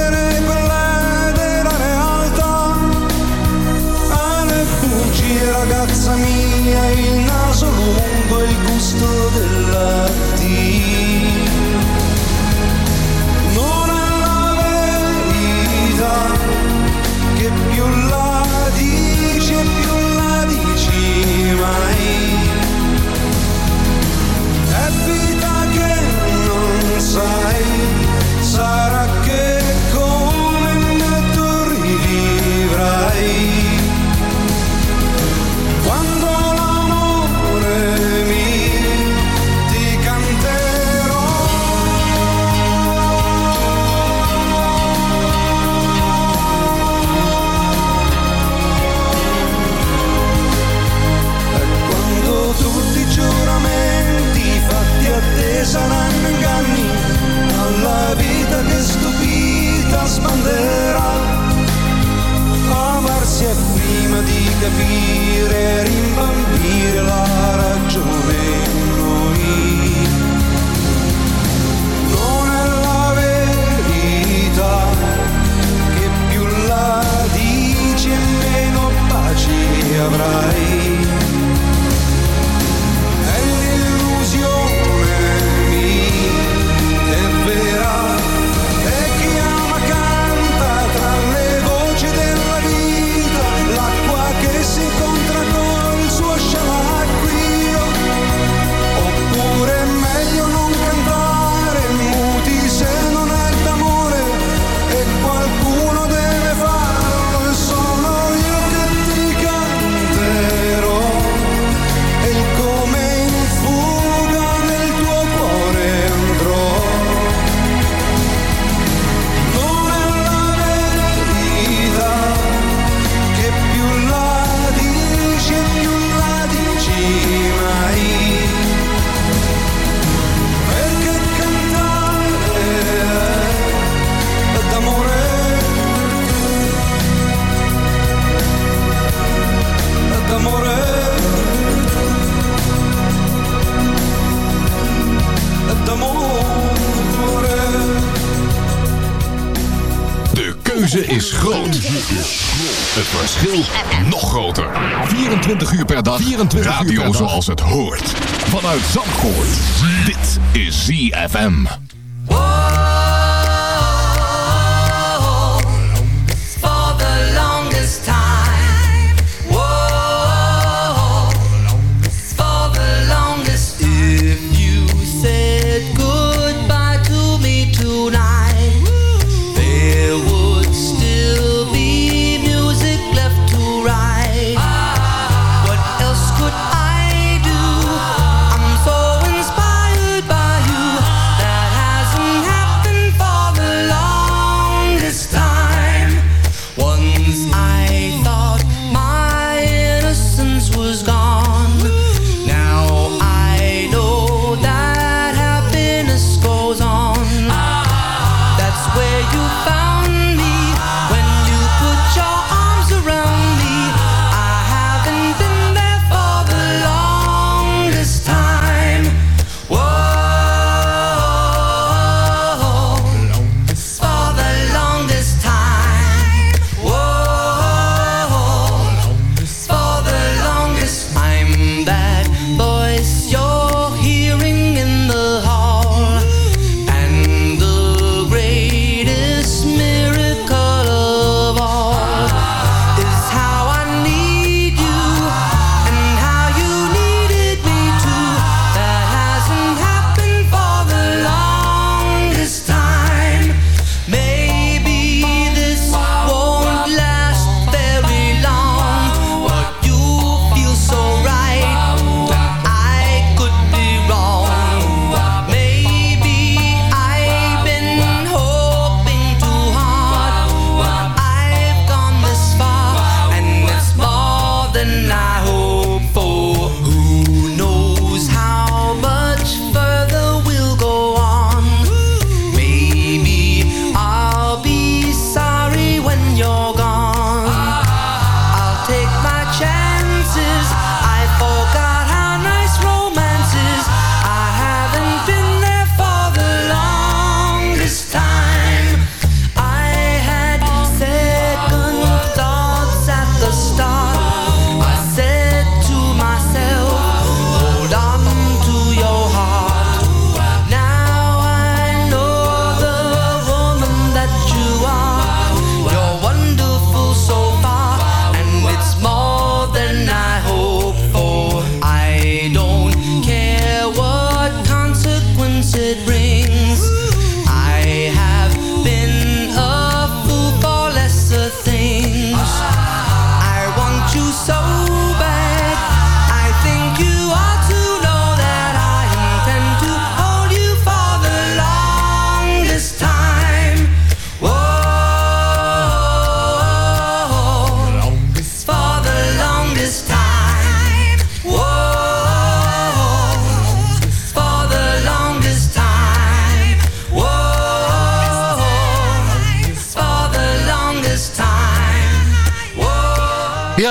Speaker 12: 24 uur per dag. 24 Radio zoals het hoort. Vanuit Zandvoort. Dit is ZFM.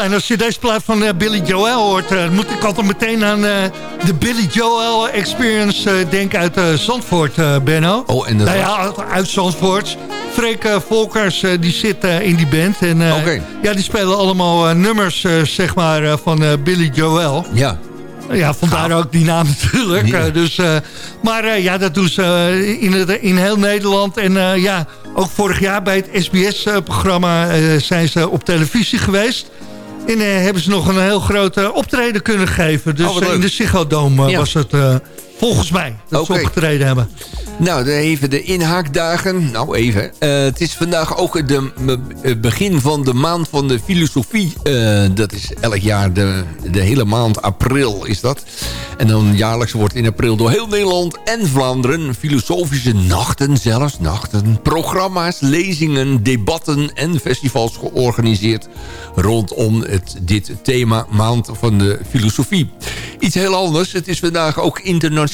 Speaker 6: Ja, en als je deze plaat van eh, Billy Joel hoort... eh, moet ik altijd meteen aan eh, de Billy Joel Experience denken uit Zandvoort, Benno.
Speaker 7: Oh, en dat
Speaker 6: nou ja, uit Zandvoort. Freek Volkers, die zit in die band. En, Ja, die spelen allemaal nummers, zeg maar, van Billy Joel.
Speaker 7: Ja.
Speaker 6: Ja, vandaar ook die naam natuurlijk.
Speaker 7: Ja.
Speaker 6: Dus, maar ja, dat doen ze in, het, in heel Nederland. En ja, ook vorig jaar bij het SBS-programma zijn ze op televisie geweest. En eh, hebben ze nog een heel groot eh, optreden kunnen geven. Dus
Speaker 7: Oh,
Speaker 6: eh, in de Ziggo Dome
Speaker 7: Ja.
Speaker 6: was het volgens mij dat
Speaker 7: Oké.
Speaker 6: ze opgetreden hebben.
Speaker 7: Nou, dan even de inhaakdagen. Nou, even. Eh, het is vandaag ook de het begin van de maand van de filosofie. Eh, dat is elk jaar de, de hele maand april is dat. En dan jaarlijks wordt in april door heel Nederland en Vlaanderen... filosofische nachten zelfs, nachten, programma's, lezingen, debatten en festivals georganiseerd... rondom het, dit thema maand van de filosofie. Iets heel anders, het is vandaag ook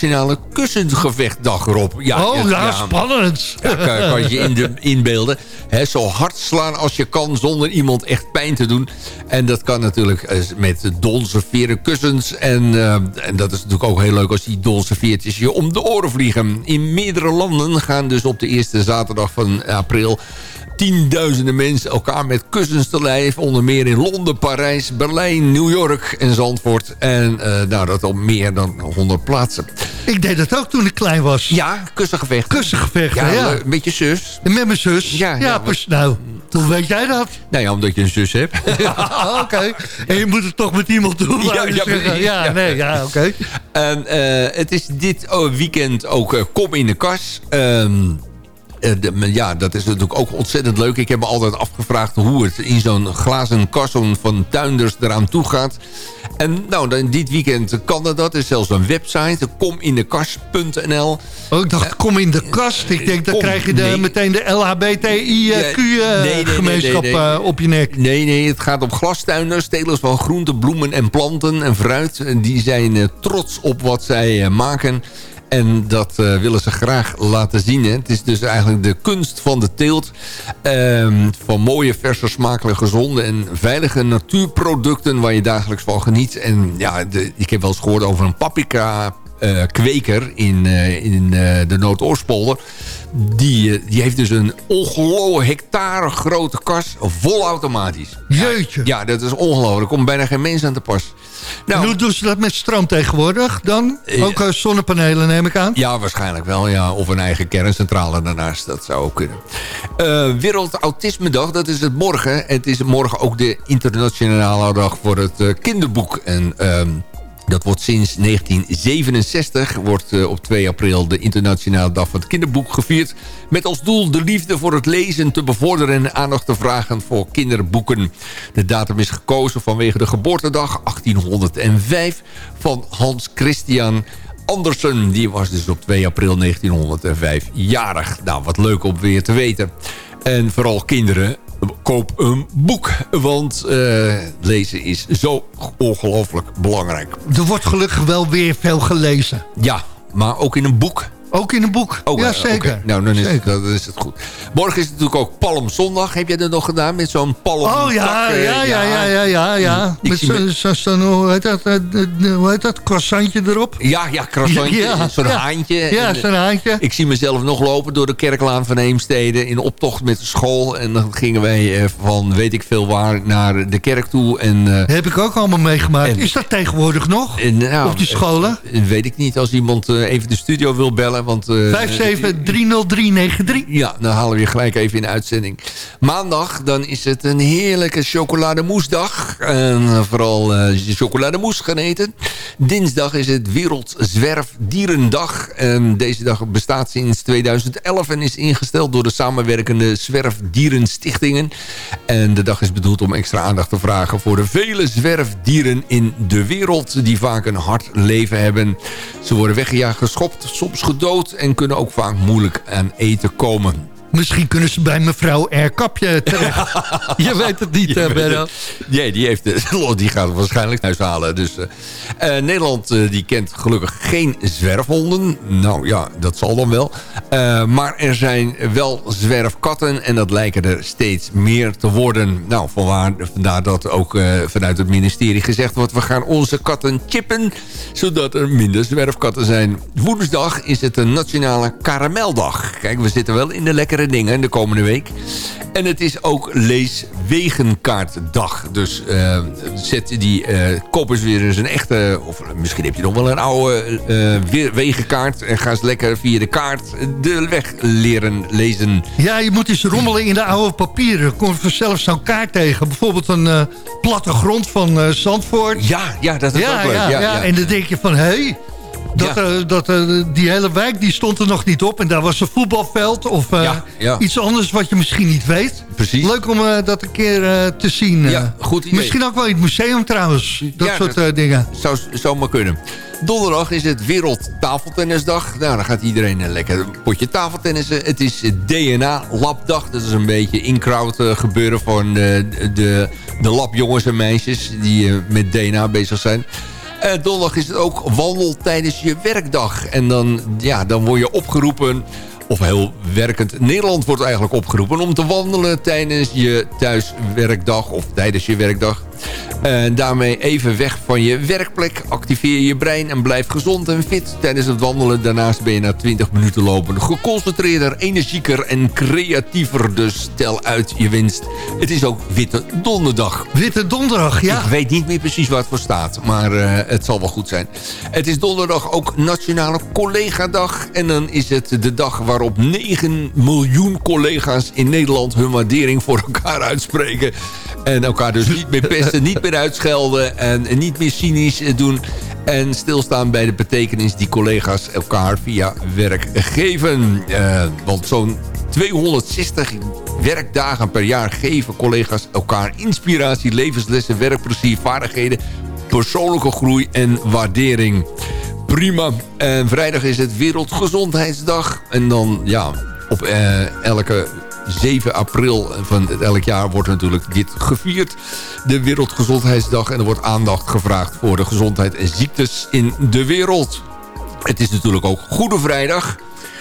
Speaker 7: internationale kussengevechtdag, Rob.
Speaker 6: Oh, ja, spannend.
Speaker 7: Ja, kan, kan je in de, inbeelden. Hè, zo hard slaan als je kan zonder iemand echt pijn te doen. En dat kan natuurlijk eh, met donse veren kussens. En, eh, en dat is natuurlijk ook heel leuk als die donse veertjes je om de oren vliegen. In meerdere landen gaan dus op de eerste zaterdag van april tienduizenden mensen elkaar met kussens te lijf. Onder meer in Londen, Parijs, Berlijn, New York en Zandvoort. En eh, nou, dat op meer dan 100 plaatsen.
Speaker 6: Ik deed dat ook toen ik klein was.
Speaker 7: Ja, kussengevechten.
Speaker 6: Kussengevechten,
Speaker 7: Ja,
Speaker 6: ja.
Speaker 7: leuk. met je zus.
Speaker 6: Met mijn zus.
Speaker 7: Ja,
Speaker 6: Ja, nou, hoe weet jij dat?
Speaker 7: Nou ja, omdat je een zus hebt. *laughs*
Speaker 6: Ja, oké. En je moet het toch met iemand doen.
Speaker 7: Ja, ja,
Speaker 6: zeggen. ja, nee, ja, oké.
Speaker 7: En eh, het is dit oh, weekend ook eh, Kom in de Kas. Ehm, eh, de- maar ja, dat is natuurlijk ook ontzettend leuk. Ik heb me altijd afgevraagd hoe het in zo'n glazen kas zo'n van tuinders eraan toe gaat. En nou, dan dit weekend kan dat. Dat is zelfs een website, komindekas.nl.
Speaker 6: Oh, ik dacht, kom in de kast. Ik denk, dan
Speaker 7: Kom,
Speaker 6: krijg je de,
Speaker 7: nee.
Speaker 6: meteen de LHBTIQ-gemeenschap
Speaker 7: Nee, nee,
Speaker 6: eh, op je nek.
Speaker 7: Nee, nee, het gaat om glastuinders, telers van groenten, bloemen en planten en fruit. Die zijn eh, trots op wat zij eh, maken. En dat eh, willen ze graag laten zien. Hè. Het is dus eigenlijk de kunst van de teelt. Ehm, van mooie, verse, smakelijke, gezonde en veilige natuurproducten... waar je dagelijks van geniet. En ja, de, ik heb wel eens gehoord over een paprika... eh, kweker in, eh, in eh, de Noordoostpolder. Die, die heeft dus een ongelooflijk hectare grote kas vol automatisch.
Speaker 6: Jeetje.
Speaker 7: Ja, dat is ongelooflijk. Er komt bijna geen mens aan te pas. Nou,
Speaker 6: en hoe doen ze dat met stroom tegenwoordig dan? Ook zonnepanelen neem ik aan?
Speaker 7: Ja, waarschijnlijk wel. Ja. Of een eigen kerncentrale daarnaast. Dat zou ook kunnen. Wereld Autisme Dag, dat is het morgen. Het is morgen ook de internationale dag voor het kinderboek. En ehm, dat wordt sinds 1967, wordt eh, op 2 april de internationale dag van het kinderboek gevierd. Met als doel de liefde voor het lezen te bevorderen en aandacht te vragen voor kinderboeken. De datum is gekozen vanwege de geboortedag 1805 van Hans Christian Andersen. Die was dus op 2 april 1905 jarig. Nou, wat leuk om weer te weten. En vooral kinderen, koop een boek. Want eh, lezen is zo ongelooflijk belangrijk.
Speaker 6: Er wordt gelukkig wel weer veel gelezen.
Speaker 7: Ja, maar ook in een boek.
Speaker 6: Ook in een boek.
Speaker 7: Oh,
Speaker 6: ja,
Speaker 7: eh,
Speaker 6: zeker.
Speaker 7: Nou, dan is,
Speaker 6: Zeker.
Speaker 7: dan is het goed. Morgen is het natuurlijk ook Palmzondag. Heb jij dat nog gedaan met zo'n palm?
Speaker 6: Oh ja,
Speaker 7: tak, eh,
Speaker 6: ja, ja, ja, ja, ja, ja.
Speaker 7: Ik
Speaker 6: Met zo'n, zo, hoe heet dat, eh, hoe heet dat, croissantje erop?
Speaker 7: Ja, ja, croissantje,
Speaker 6: Ja,
Speaker 7: zo'n
Speaker 6: ja.
Speaker 7: haantje.
Speaker 6: Ja, zo'n haantje.
Speaker 7: Ik zie mezelf nog lopen door de kerklaan van Heemstede... in optocht met de school. En dan gingen wij van weet ik veel waar naar de kerk toe. En,
Speaker 6: Heb ik ook allemaal meegemaakt.
Speaker 7: En-
Speaker 6: Is dat tegenwoordig nog?
Speaker 7: en, nou,
Speaker 6: Op die scholen?
Speaker 7: weet ik niet als iemand even de studio wil bellen. Want, eh,
Speaker 6: 5730393.
Speaker 7: Ja, dan halen we je gelijk even in de uitzending. Maandag, dan is het een heerlijke chocolademoesdag. En eh, vooral eh chocolademousse gaan eten. Dinsdag is het Wereldzwerfdierendag. En deze dag bestaat sinds 2011 en is ingesteld door de samenwerkende zwerfdierenstichtingen. En de dag is bedoeld om extra aandacht te vragen voor de vele zwerfdieren in de wereld... die vaak een hard leven hebben. Ze worden weggejaagd, geschopt, soms gedood... en kunnen ook vaak moeilijk aan eten komen.
Speaker 6: Misschien kunnen ze bij mevrouw R. Kapje terecht. *laughs* je weet het niet, uh, Benno.
Speaker 7: Nee, die, heeft, *laughs* die gaat waarschijnlijk thuis halen. Dus, uh, Nederland uh, die kent gelukkig geen zwerfhonden. Nou ja, dat zal dan wel. maar er zijn wel zwerfkatten en dat lijken er steeds meer te worden. Nou, vanwaar, vandaar dat ook vanuit het ministerie gezegd wordt... we gaan onze katten chippen, zodat er minder zwerfkatten zijn. Woensdag is het een nationale karameldag. Kijk, we zitten wel in de lekkere dingen de komende week. En het is ook leeswegenkaartdag. Dus uh, zet die uh, koop eens weer eens een echte... of misschien heb je nog wel een oude uh, wegenkaart... en ga eens lekker via de kaart de weg leren lezen.
Speaker 6: Ja, je moet eens rommelen in de oude papieren. Kom je zelf zo'n kaart tegen. Bijvoorbeeld een plattegrond van Zandvoort.
Speaker 7: Ja, ja, dat is
Speaker 6: ja,
Speaker 7: ook leuk.
Speaker 6: Ja, ja, ja, En dan denk je van... hé, hey, dat, ja. uh, dat uh, die hele wijk die stond er nog niet op. En daar was een voetbalveld of uh, ja, ja. iets anders wat je misschien niet weet.
Speaker 7: Precies.
Speaker 6: Leuk om dat een keer te zien.
Speaker 7: Ja, goed idee.
Speaker 6: Misschien ook wel in het museum trouwens. Dat soort dat dingen.
Speaker 7: Zou, zou maar kunnen. Donderdag is het Wereld Tafeltennisdag. Nou, dan gaat iedereen lekker een potje tafeltennissen. Het is DNA-labdag. Dat is een beetje in-crowd gebeuren van de, de, de labjongens en meisjes... die met DNA bezig zijn. Uh, donderdag is het ook wandel tijdens je werkdag. En dan, ja, dan word je opgeroepen of heel werkend Nederland wordt eigenlijk opgeroepen... om te wandelen tijdens je thuiswerkdag of tijdens je werkdag. En daarmee even weg van je werkplek. Activeer je brein en blijf gezond en fit tijdens het wandelen. Daarnaast ben je na 20 minuten lopen geconcentreerder, energieker en creatiever. Dus stel uit je winst. Het is ook Witte Donderdag.
Speaker 6: Witte Donderdag, ja.
Speaker 7: Ik weet niet meer precies waar het voor staat, maar uh, het zal wel goed zijn. Het is donderdag ook Nationale Collega-dag. En dan is het de dag waarop 9 miljoen collega's in Nederland hun waardering voor elkaar uitspreken. En elkaar dus niet meer pesten, niet meer uitschelden en niet meer cynisch doen. En stilstaan bij de betekenis die collega's elkaar via werk geven. Uh, want zo'n 260 werkdagen per jaar geven collega's elkaar inspiratie, levenslessen, werkplezier, vaardigheden, persoonlijke groei en waardering. Prima. En vrijdag is het Wereldgezondheidsdag. En dan, ja, op uh, elke 7 april van elk jaar wordt natuurlijk dit gevierd. De Wereldgezondheidsdag. En er wordt aandacht gevraagd voor de gezondheid en ziektes in de wereld. Het is natuurlijk ook Goede Vrijdag.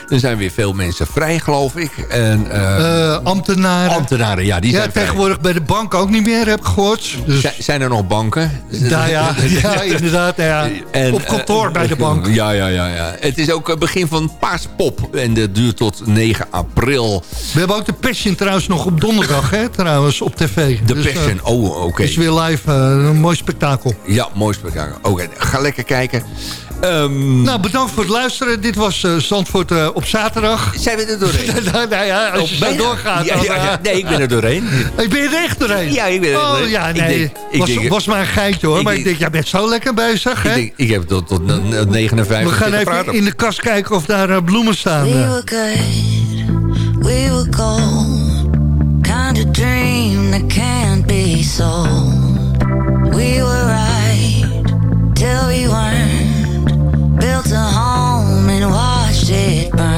Speaker 7: Er zijn weer veel mensen vrij, geloof ik. En,
Speaker 6: uh, ambtenaren.
Speaker 7: Ambtenaren, ja. Die
Speaker 6: ja,
Speaker 7: zijn
Speaker 6: tegenwoordig bij de bank ook niet meer, heb ik gehoord.
Speaker 7: Dus... zijn er nog banken?
Speaker 6: Ja, ja, *laughs* ja inderdaad. Ja. En, Op kantoor uh, bij de *laughs* bank.
Speaker 7: Ja, ja, ja, ja. Het is ook het begin van Paaspop. En dat duurt tot 9 april.
Speaker 6: We hebben ook de Passion trouwens nog op donderdag, hè, trouwens, op tv.
Speaker 7: De dus, Passion, oh, oké. Okay.
Speaker 6: is weer live. een mooi spektakel.
Speaker 7: Ja, mooi spektakel. Oké, okay, ga lekker kijken.
Speaker 6: Um... Nou, bedankt voor het luisteren. Dit was uh, Zandvoort uh, op zaterdag.
Speaker 7: Zijn we er doorheen? *laughs*
Speaker 6: nou, nou ja, als je zo doorgaat.
Speaker 7: Ja, ja, ja, nee, ik ben er doorheen. *laughs*
Speaker 6: ik ben er echt doorheen?
Speaker 7: Ja, ik ben er
Speaker 6: oh,
Speaker 7: doorheen.
Speaker 6: Ja, nee, ik denk, was, denk, was maar een geitje hoor. maar ik denk, jij bent zo lekker bezig.
Speaker 7: Ik, denk, ik heb tot, tot 59
Speaker 6: We gaan even
Speaker 7: praten.
Speaker 6: in de kast kijken of daar uh, bloemen staan.
Speaker 13: We were good, we were gold. Kind of dream that can't be sold. We were right, till we weren't. and watched it burn.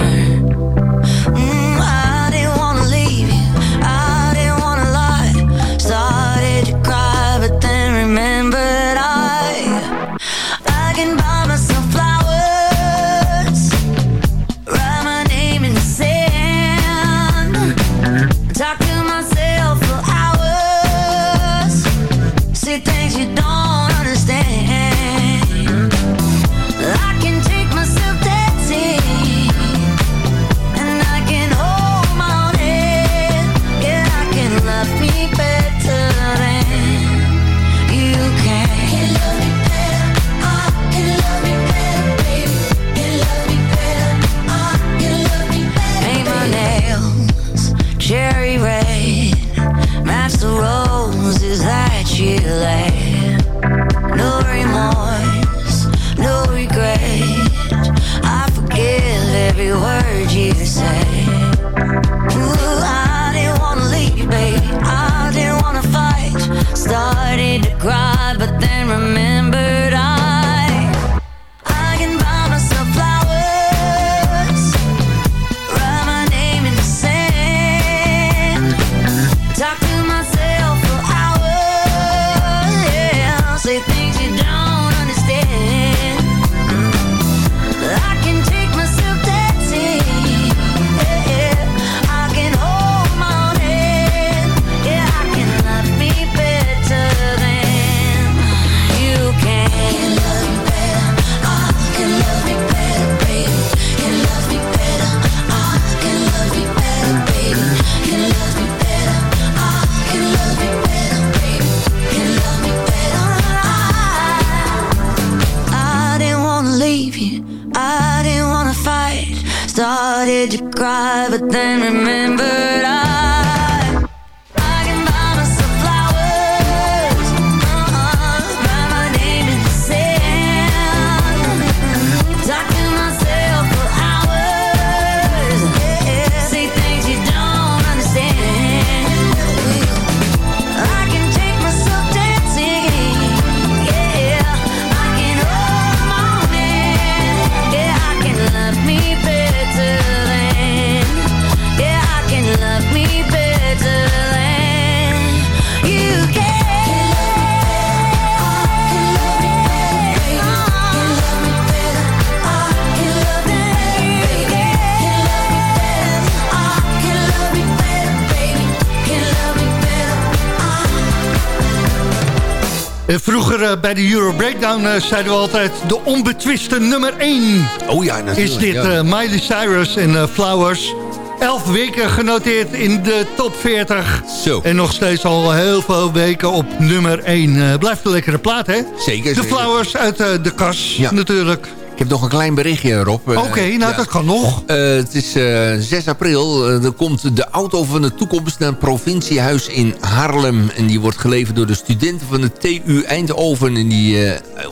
Speaker 6: Vroeger eh, bij de Euro Breakdown eh, zeiden we altijd... de onbetwiste nummer 1
Speaker 7: Oh ja, natuurlijk.
Speaker 6: is dit
Speaker 7: ja.
Speaker 6: eh, Miley Cyrus en eh, Flowers. Elf weken genoteerd in de top 40.
Speaker 7: Zo.
Speaker 6: En nog steeds al heel veel weken op nummer 1. blijft een lekkere plaat, hè?
Speaker 7: Zeker,
Speaker 6: De
Speaker 7: zeker.
Speaker 6: Flowers uit eh, de kas,
Speaker 7: Ja.
Speaker 6: natuurlijk.
Speaker 7: Ik heb nog een klein berichtje, Rob. Eh,
Speaker 6: Oké, nou dat kan nog.
Speaker 7: Eh, het is eh, 6 april. Eh, er komt de auto van de toekomst naar het provinciehuis in Haarlem. En die wordt geleverd door de studenten van de TU Eindhoven. En die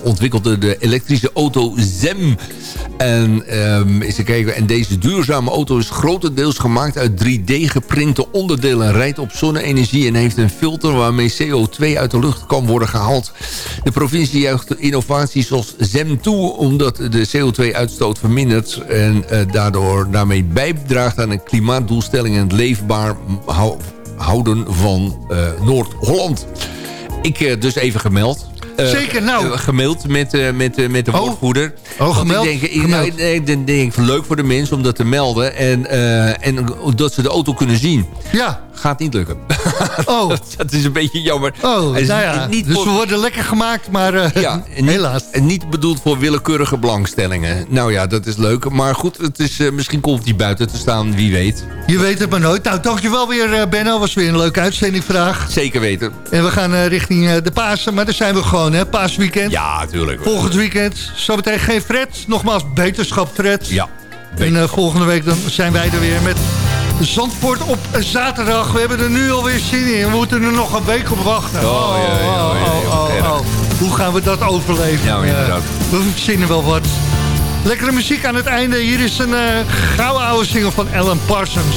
Speaker 7: ontwikkelde de elektrische auto ZEM. En, ehm eens kijken. en deze duurzame auto is grotendeels gemaakt uit 3D geprinte onderdelen. Rijdt op zonne-energie en heeft een filter waarmee CO2 uit de lucht kan worden gehaald. De provincie juicht innovaties zoals ZEM toe... omdat de CO2-uitstoot vermindert... en eh, daardoor daarmee bijdraagt aan een klimaatdoelstelling... en het leefbaar hou- houden van eh, Noord-Holland. Ik eh, dus even gemeld.
Speaker 6: Zeker, nou.
Speaker 7: gemaild met, eh, met, met de
Speaker 6: Oh.
Speaker 7: woordvoerder.
Speaker 6: Oh, gemeld?
Speaker 7: Ik denk, ik,
Speaker 6: Gemeld.
Speaker 7: nou, ik denk, ik, leuk voor de mensen om dat te melden. En, en dat ze de auto kunnen zien.
Speaker 6: Ja.
Speaker 7: Gaat niet lukken. *laughs*
Speaker 6: Oh. *laughs*
Speaker 7: dat is een beetje jammer.
Speaker 6: Oh, nou ja.
Speaker 7: niet
Speaker 6: dus we worden lekker gemaakt, maar eh,
Speaker 7: ja, *laughs* niet,
Speaker 6: helaas.
Speaker 7: En niet bedoeld voor willekeurige belangstellingen. Nou ja, dat is leuk. Maar goed, het is, eh, misschien komt die buiten te staan, wie weet.
Speaker 6: Je weet het maar nooit. Nou, dankjewel weer, eh, Benno. Was weer een leuke uitzending vandaag.
Speaker 7: Zeker weten.
Speaker 6: En we gaan richting de Pasen, maar daar zijn we gewoon, hè? Paasweekend.
Speaker 7: Ja, natuurlijk.
Speaker 6: Volgend weekend. Zometeen geen Fred. Nogmaals, beterschap Fred.
Speaker 7: Ja.
Speaker 6: En volgende week dan zijn wij er weer met Zandvoort op zaterdag. We hebben er nu alweer zin in. We moeten er nog een week op wachten.
Speaker 7: Oh, ja,
Speaker 6: oh, oh, oh. Hoe gaan we dat overleven?
Speaker 7: Ja, inderdaad.
Speaker 6: Eh, we verzinnen wel wat. Lekkere muziek aan het einde. Hier is een eh gouden oude single van Alan Parsons.